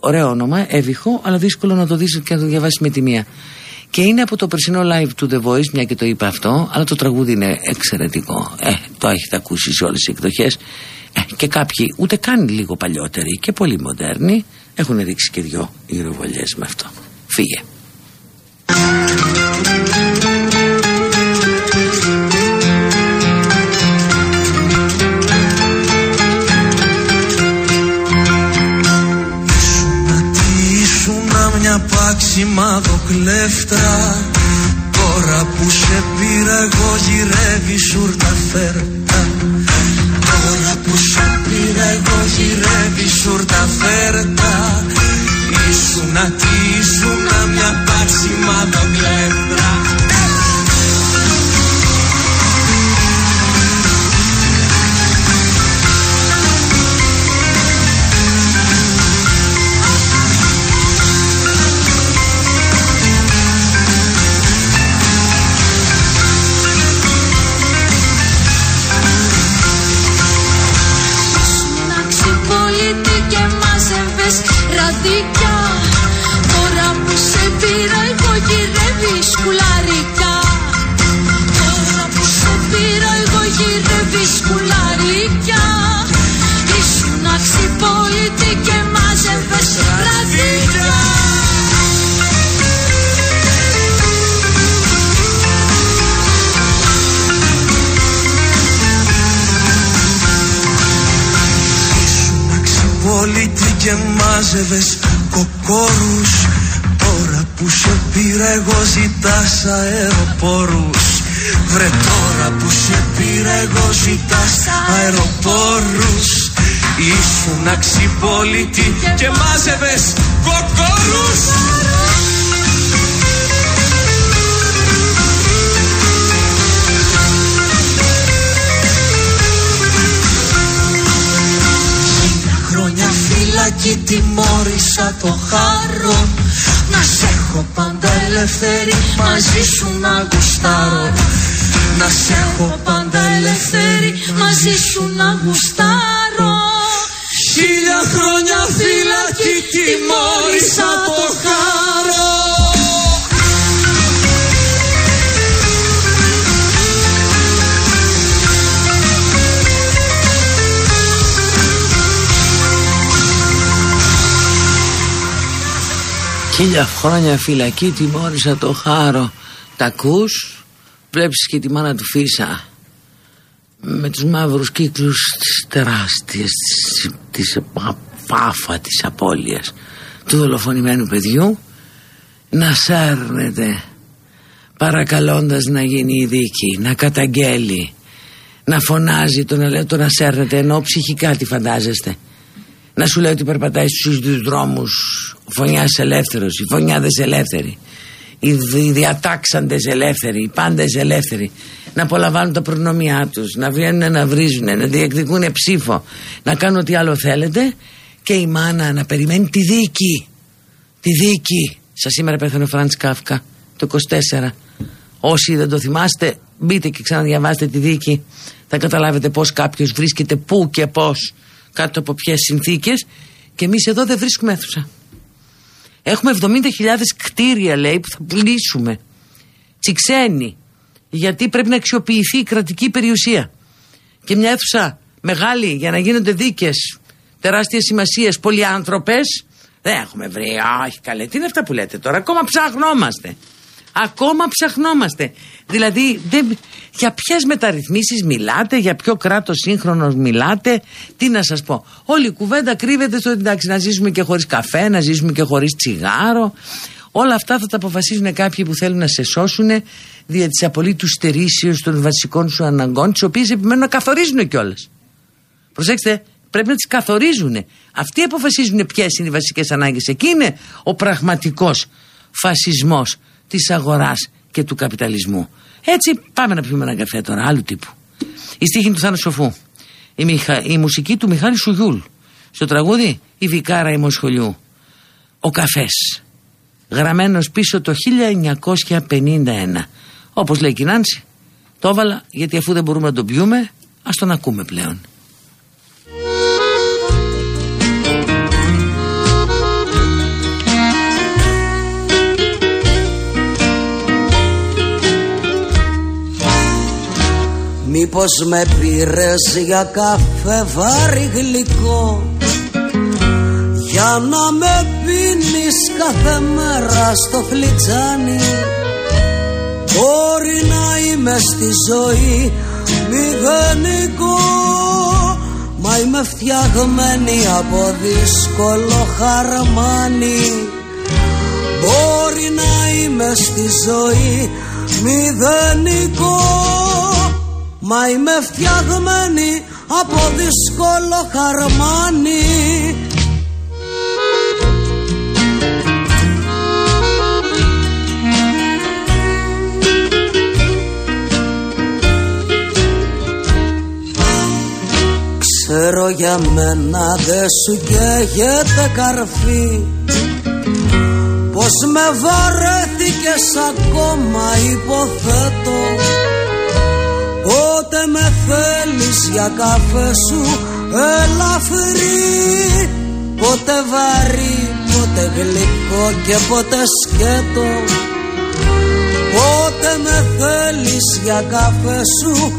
Ωραίο όνομα, έβυχο, αλλά δύσκολο να το δεις και να το διαβάσεις με τη μία. Και είναι από το περσινό live του The Voice, μια και το είπα αυτό, αλλά το τραγούδι είναι εξαιρετικό. Ε, το έχετε ακούσει σε όλες τις εκδοχές. Ε, και κάποιοι, ούτε καν λίγο παλιότεροι και πολύ μοντέρνοι, έχουν ρίξει και δυο ηροβολιές με αυτό. Φύγε. Σημάδο κλέφτρα Τώρα που σε πήρα εγώ γυρεύει σούρτα φέρτα. Τώρα που σε πήρα εγώ γυρεύει σούρτα φέρτα. Ήσουνα τι ήσουνα μια παξιμάδο κλέφτρα αξιπόλητη και μάζευες κοκόρους φυλακή τιμώρησα το χάρο. Να σε έχω πάντα ελεύθερη μαζί σου να γουστάρω. Να σε έχω πάντα ελεύθερη μαζί σου να γουστάρω Χίλια χρόνια φυλακή τιμώρησα το χάρο Χίλια χρόνια φυλακή τιμώρησα το χάρο. Τα ακούς, βλέπεις και τη μάνα του Φίσα με τους μαύρους κύκλους της τεράστιας της, της πάφα της απώλειας του δολοφονημένου παιδιού να σέρνεται παρακαλώντας να γίνει η δίκη, να καταγγέλει, να φωνάζει, το να λέει, το να σέρνεται ενώ ψυχικά τι φαντάζεστε. Να σου λέει ότι περπατάει στους ίδιους δρόμους ο φωνιάς ελεύθερος, οι φωνιάδες ελεύθεροι, οι διατάξαντες ελεύθεροι, οι πάντες ελεύθεροι να απολαμβάνουν τα προνομιά τους, να βγαίνουν να βρίζουν, να διεκδικούν ψήφο, να κάνουν ό,τι άλλο θέλετε και η μάνα να περιμένει τη δίκη. Τη δίκη. Σας σήμερα πέθανε ο Φραντς Κάφκα το 24. Όσοι δεν το θυμάστε, μπείτε και ξαναδιαβάστε τη δίκη. Θα καταλάβετε πώς κάποιος βρίσκεται πού και πώς, κάτω από ποιες συνθήκες. Και εμείς εδώ δεν βρίσκουμε αίθουσα. Έχουμε 70.000 κτίρια, λέει, που θα πουλήσουμε. Τσιξένοι. Γιατί πρέπει να αξιοποιηθεί η κρατική περιουσία. Και μια αίθουσα μεγάλη για να γίνονται δίκες τεράστιες σημασίες, πολυάνθρωπες. Δεν έχουμε βρει. Όχι, καλέ. Τι είναι αυτά που λέτε τώρα. Ακόμα ψαχνόμαστε. Ακόμα ψαχνόμαστε. Δηλαδή, δεν, για ποιες μεταρρυθμίσεις μιλάτε, για ποιο κράτος σύγχρονος μιλάτε, τι να σας πω. Όλη η κουβέντα κρύβεται στο εντάξει, να ζήσουμε και χωρίς καφέ, να ζήσουμε και χωρίς τσιγάρο. Όλα αυτά θα τα αποφασίζουν κάποιοι που θέλουν να σε σώσουν δια της απολύτους στερήσεως των βασικών σου αναγκών, τις οποίες επιμένουν να καθορίζουν κιόλας. Προσέξτε, πρέπει να τις καθορίζουν. Αυτοί αποφασίζουν ποιες είναι οι βασικές ανάγκες. Εκεί είναι ο πραγματικός φασισμός της αγοράς και του καπιταλισμού. Έτσι πάμε να πιούμε ένα καφέ τώρα, άλλου τύπου. Η στίχη του Θάνου Σοφού. Η, μηχα... η μουσική του Μιχάλη Σουγιούλ. Στο τραγούδι η Βικάρα Ημοσχολιού. Ο καφές. Γραμμένος πίσω το 1951. Όπως λέει η Νάνση, το έβαλα γιατί αφού δεν μπορούμε να τον πιούμε, ας τον ακούμε πλέον. Μήπως με πήρες για καφέ βάρη γλυκό; Για να με πίνεις κάθε μέρα στο φλιτζάνι Μπορεί να είμαι στη ζωή μηδενικό Μα είμαι φτιαγμένη από δύσκολο χαρμάνι. Μπορεί να είμαι στη ζωή μηδενικό Μα είμαι φτιαγμένη από δύσκολο χαρμάνι Ξέρω για μένα δε σου καίγεται καρφί. Πως με βαρέθηκες ακόμα υποθέτω. Πότε με θέλεις για καφέ σου ελαφρύ. Πότε βαρύ, πότε γλυκό και πότε σκέτο. Πότε με θέλεις για καφέ σου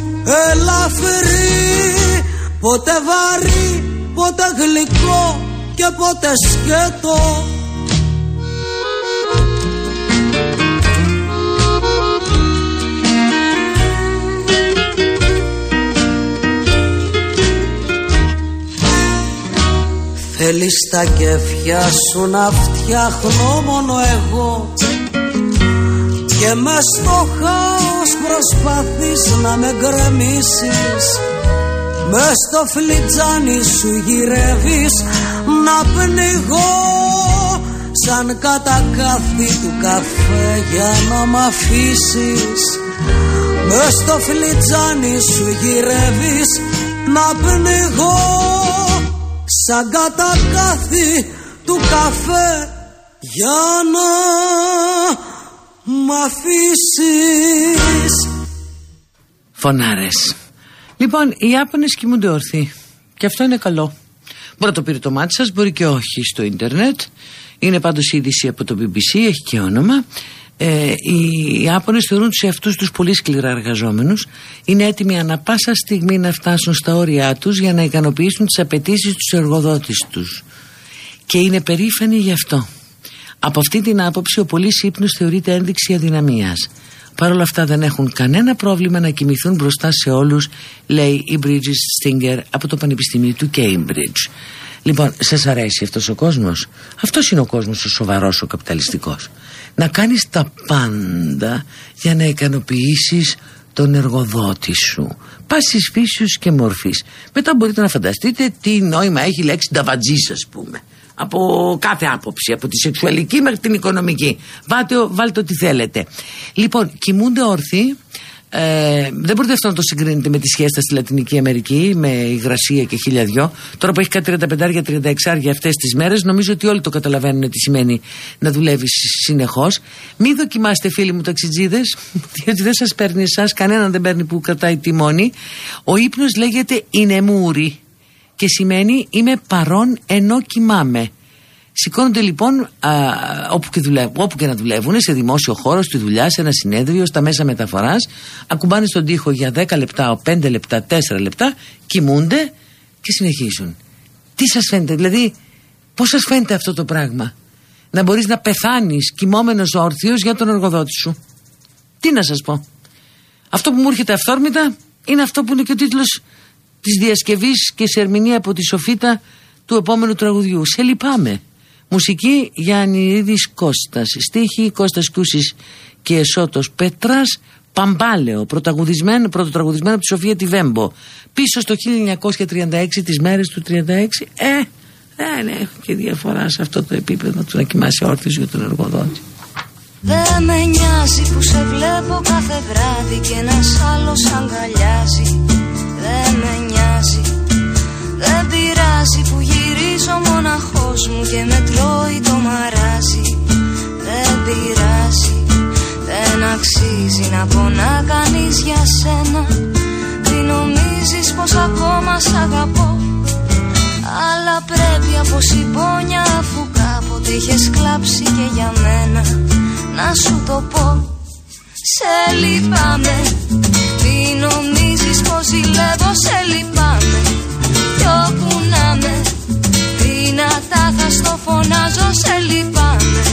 ελαφρύ Πότε βαρύ, πότε γλυκό και πότε σκέτο. Θέλεις τα κέφια σου να φτιάχνω μόνο εγώ. Και μες στο χάος προσπαθείς να με γκρεμίσεις με στο φλιτζάνι σου γυρεύεις να πνιγώ Σαν κατακάθι του καφέ για να μ' αφήσεις. Με στο φλιτζάνι σου γυρεύεις να πνιγώ σαν κατακάθι του καφέ για να μ' αφήσεις Φωνάρες Λοιπόν, οι Ιάπωνες κοιμούνται όρθιοι. Και αυτό είναι καλό. Μπορεί να το πήρε το μάτι σας, μπορεί και όχι στο ίντερνετ. Είναι πάντως είδηση από το BBC, έχει και όνομα. Ε, οι Ιάπωνες θεωρούν τους εαυτούς τους πολύ σκληρά εργαζόμενους. Είναι έτοιμοι ανα πάσα στιγμή να φτάσουν στα όρια τους για να ικανοποιήσουν τις απαιτήσεις τους εργοδότης τους. Και είναι περήφανοι γι' αυτό. Από αυτή την άποψη, ο πολύ ύπνο θεωρείται ένδειξη αδυναμίας. Παρ' όλα αυτά δεν έχουν κανένα πρόβλημα να κοιμηθούν μπροστά σε όλους, λέει η Bridget Stinger από το Πανεπιστήμιο του Cambridge. Λοιπόν, σας αρέσει αυτός ο κόσμος; Αυτός είναι ο κόσμος ο σοβαρός, ο καπιταλιστικός. Να κάνεις τα πάντα για να ικανοποιήσεις τον εργοδότη σου. Πάση φύσεω και μορφής. Μετά μπορείτε να φανταστείτε τι νόημα έχει η λέξη νταβατζής, ας πούμε. Από κάθε άποψη, από τη σεξουαλική μέχρι την οικονομική. Βάλτε, βάλτε ό,τι θέλετε. Λοιπόν, κοιμούνται όρθιοι ε, δεν μπορείτε αυτό να το συγκρίνετε με τη σχέση στη Λατινική Αμερική, με υγρασία και χίλια δυο. Τώρα που έχει κάτι 35-36 αυτές τις μέρες, νομίζω ότι όλοι το καταλαβαίνουν τι σημαίνει να δουλεύεις συνεχώς. Μην δοκιμάστε, φίλοι μου, ταξιτζίδες, διότι δεν σας παίρνει εσάς, κανέναν δεν παίρνει που κρατάει τιμόνι. Ο ύπνος λέγεται Ινεμούρι και σημαίνει είμαι παρόν ενώ κοιμάμαι. Σηκώνονται λοιπόν α, όπου, και δουλεύουν, όπου και να δουλεύουν, σε δημόσιο χώρο, στη δουλειά, σε ένα συνέδριο, στα μέσα μεταφοράς. Ακουμπάνε στον τοίχο για 10 λεπτά, 5 λεπτά, 4 λεπτά, κοιμούνται και συνεχίζουν. Τι σας φαίνεται, δηλαδή, πώς σας φαίνεται αυτό το πράγμα, να μπορείς να πεθάνεις κοιμόμενος όρθιος για τον εργοδότη σου. Τι να σας πω. Αυτό που μου έρχεται αυθόρμητα είναι αυτό που είναι και ο τίτλος της διασκευής και σε ερμηνεία από τη Σοφίτα του επόμενου τραγουδιού. Σε λυπάμαι. Μουσική Γιάννη Κώστας. Στίχη Κώστας Κούσης και Εσώτος Πέτρας. Παμπάλαιο πρωταγουδισμένο, πρωτοτραγουδισμένο από τη Σοφία Τιβέμπο πίσω στο 1936 τις μέρες του 36 ε, δεν έχω και διαφορά σε αυτό το επίπεδο του να κοιμάσαι όρθιος για τον εργοδότη. Δεν με νοιάζει που σε βλέπω κάθε βράδυ και ένας άλλος αγκαλιάζει Δεν με νοιάζει. Δεν πειράζει που γυρίζω μοναχός μου και με τρώει το μαράζι. Δεν πειράζει Δεν αξίζει να πονά κανείς για σένα. Τι νομίζεις πως ακόμα σ' αγαπώ; Αλλά πρέπει από συμπόνια αφού κάποτε είχες κλάψει και για μένα Να σου το πω. Σε λυπάμαι Τι νομίζεις πως ζηλεύω Σε λυπάμαι. Κι όπου να με δυνατά θα στο φωνάζω σε λυπάμαι.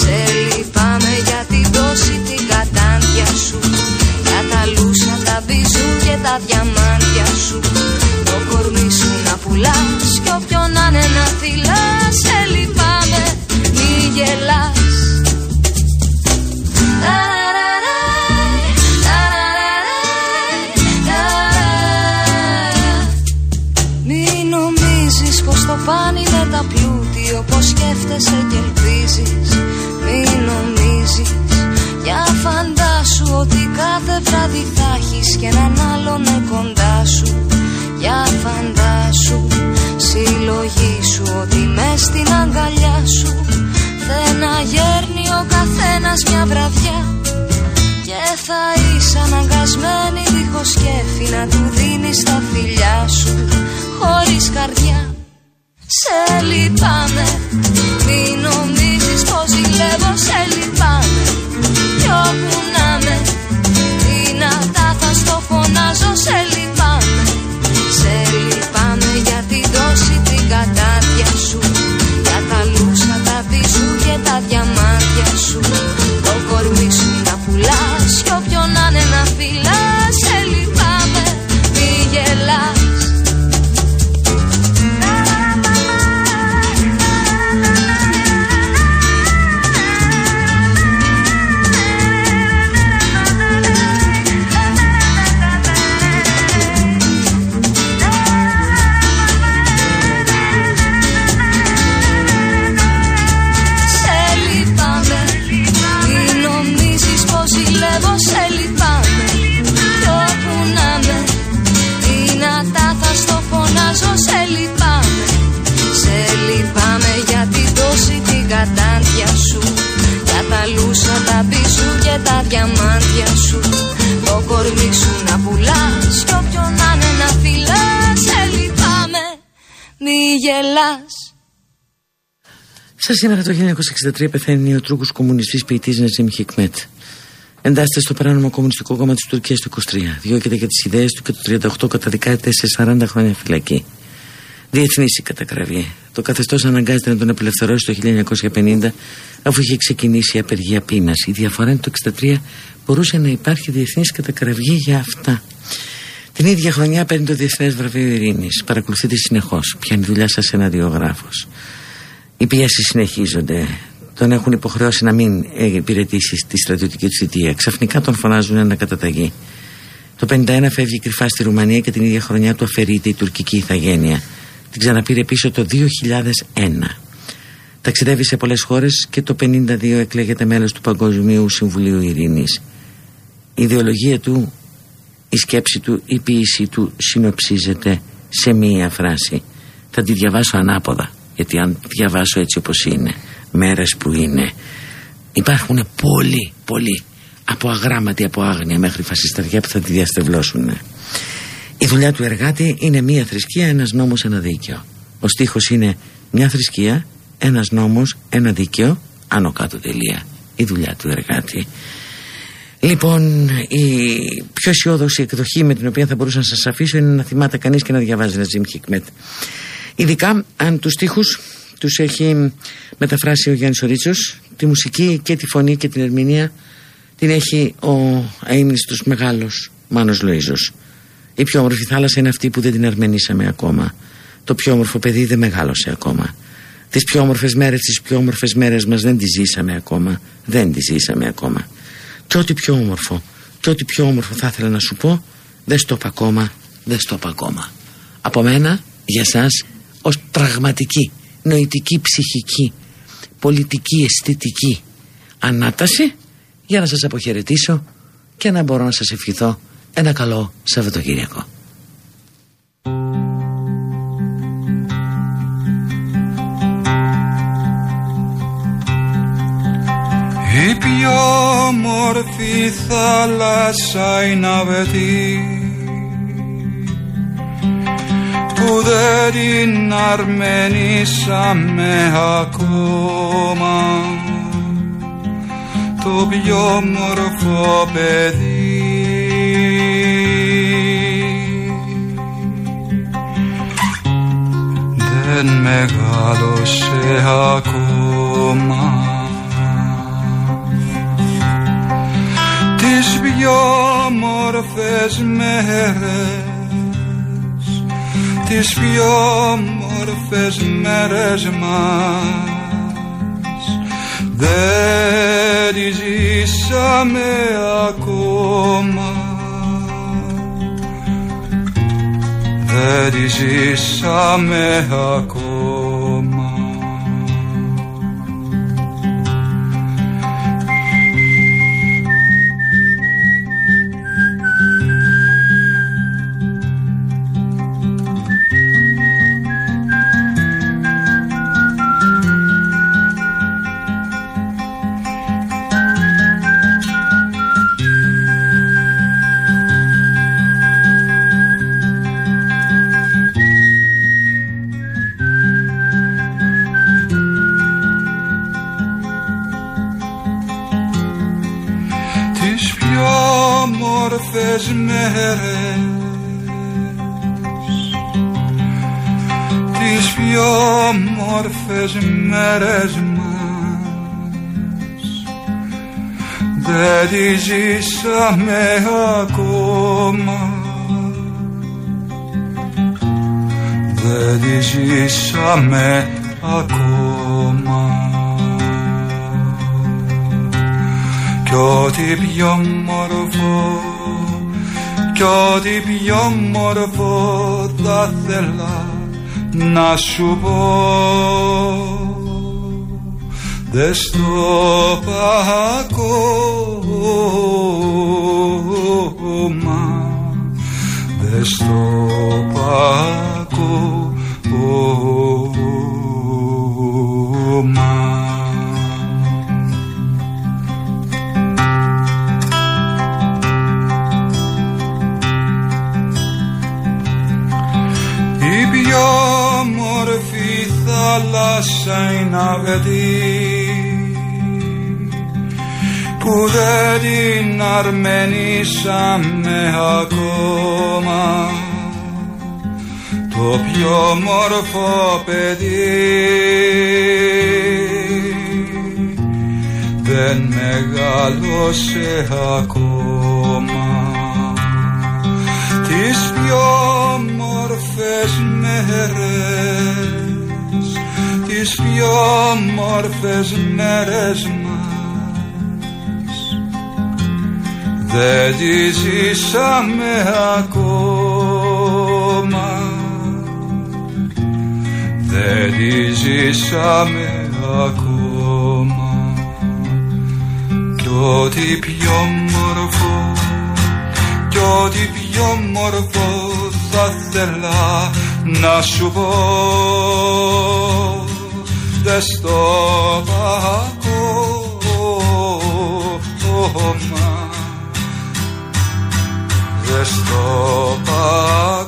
Σε λυπάμαι για την δόση την κατάντια σου. Για τα λούσα, τα μπιζού και τα διαμάντια σου. Το κορμί σου να πουλάς κι όποιον να είναι να φυλάς Σε λυπάμαι, μη γελάς στο πάνι με τα πλούτη Όπως σκέφτεσαι και ελπίζεις Μην νομίζεις Για φαντάσου ότι κάθε βράδυ θα έχεις Και έναν άλλον κοντά σου. Για φαντάσου Συλλογή σου ότι μες στην αγκαλιά σου. Δεν αγέρνει ο καθένας μια βραδιά. Και θα είσαι αναγκασμένη δίχως κέφι να του δίνεις τα φιλιά σου χωρίς καρδιά σε λυπάμαι. Μην νομίζεις πως ζηλεύω Σε λυπάμαι. Κι όπου να με Δυνατά θα στο φωνάζω Σε λυπάμαι. Σε λυπάμαι για την δόση την κατάδια σου. Για τα λούσα τα πίσω και τα διαμάντια σου Σα σήμερα το 1963 πεθαίνει ο Τούρκο κομμουνιστής ποιητής Ναζίμ Χικμέτ. Εντάσσεται στο παράνομο Κομμουνιστικό Κόμμα της Τουρκίας το 23. Διώκεται για τις ιδέες του και το 38 καταδικάζεται σε 40 χρόνια φυλακή. Διεθνής η κατακραυγή. Το καθεστώς αναγκάζεται να τον απελευθερώσει το 1950 αφού είχε ξεκινήσει η απεργία πείνας. Η διαφορά είναι το 1963 μπορούσε να υπάρχει διεθνής κατακραυγή για αυτά. Την ίδια χρονιά παίρνει το Διεθνές Βραβείο Ειρήνης. Παρακολουθείτε συνεχώς. Πιάνει δουλειά σας ένα διογράφο. Οι πιέσεις συνεχίζονται. Τον έχουν υποχρεώσει να μην υπηρετήσει στη στρατιωτική του θητεία. Ξαφνικά τον φωνάζουν ένα καταταγή. Το 51 φεύγει κρυφά στη Ρουμανία και την ίδια χρονιά του αφαιρείται η τουρκική ηθαγένεια. Την ξαναπήρε πίσω το 2001. Ταξιδεύει σε πολλές χώρες και το 52 εκλέγεται μέλος του Παγκοσμίου Συμβουλίου Ειρήνης. Η ιδεολογία του, η σκέψη του, η ποίηση του συνοψίζεται σε μία φράση. Θα τη διαβάσω ανάποδα, γιατί αν τη διαβάσω έτσι όπως είναι, μέρες που είναι, υπάρχουν πολλοί, πολλοί από αγράμματοι, από άγνοια μέχρι φασισταριά που θα τη διαστευλώσουν. Η δουλειά του εργάτη είναι μία θρησκεία, ένας νόμος, ένα δίκαιο. Ο στίχος είναι μια θρησκεία, ένας νόμος, ένα δίκαιο, άνω κάτω τελεία. Η δουλειά του εργάτη. Λοιπόν, η πιο αισιόδοξη εκδοχή με την οποία θα μπορούσα να σας αφήσω είναι να θυμάται κανείς και να διαβάζει ένα Τζιμ Χικμέτ. Ειδικά αν τους στίχους τους έχει μεταφράσει ο Γιάννης Ορίτσος, τη μουσική και τη φωνή και την ερμηνεία την έχει ο αείμνηστος μεγάλος Μάνος Λοΐζος. Η πιο όμορφη θάλασσα είναι αυτή που δεν την αρμενήσαμε ακόμα. Το πιο όμορφο παιδί δεν μεγάλωσε ακόμα. Τις πιο όμορφες μέρες, τις πιο όμορφες μέρες μας δεν τις ζήσαμε ακόμα. Δεν τις ζήσαμε ακόμα. Και ό,τι πιο όμορφο, και ό,τι πιο όμορφο θα ήθελα να σου πω, δεν στο είπα ακόμα, δεν στο είπα ακόμα. Από μένα, για εσά, ως πραγματική, νοητική, ψυχική, πολιτική, αισθητική ανάταση, για να σας αποχαιρετήσω και να μπορώ να σας ευχηθώ ένα καλό Σαββατοκύριακο. Η πιο όμορφη θάλασσα είναι αβετή που δεν την αρμενήσαμε ακόμα. Το πιο όμορφο παιδί. Δεν μεγάλωσε ακόμα τις πιο όμορφες μέρες τις πιο όμορφες μέρες μας. Δεν τη ζήσαμε ακόμα. Δεν τη ζήσαμε ακόμα μέρες μας. Δεν τη ζήσαμε ακόμα. Δεν τη ζήσαμε ακόμα. Κι ό,τι πιο μορφό κι ό,τι πιο μορφό θα θέλα να σου πω δεν στο ακόμα δεν στο ακόμα Η πιο όμορφη θάλασσα είναι αγατή που δεν την αρμενήσαμε ακόμα. Το πιο μόρφο παιδί. Δεν μεγάλωσε ακόμα. Τις πιο μόρφες μέρες. Τις πιο μόρφες μέρες μας δεν τις ζήσαμε ακόμα. Δεν τις ζήσαμε ακόμα. Κι ό,τι πιο μορφό κι ό,τι πιο μορφό θα θέλα να σου πω. Δες στο ακόμα δε στο ακόμα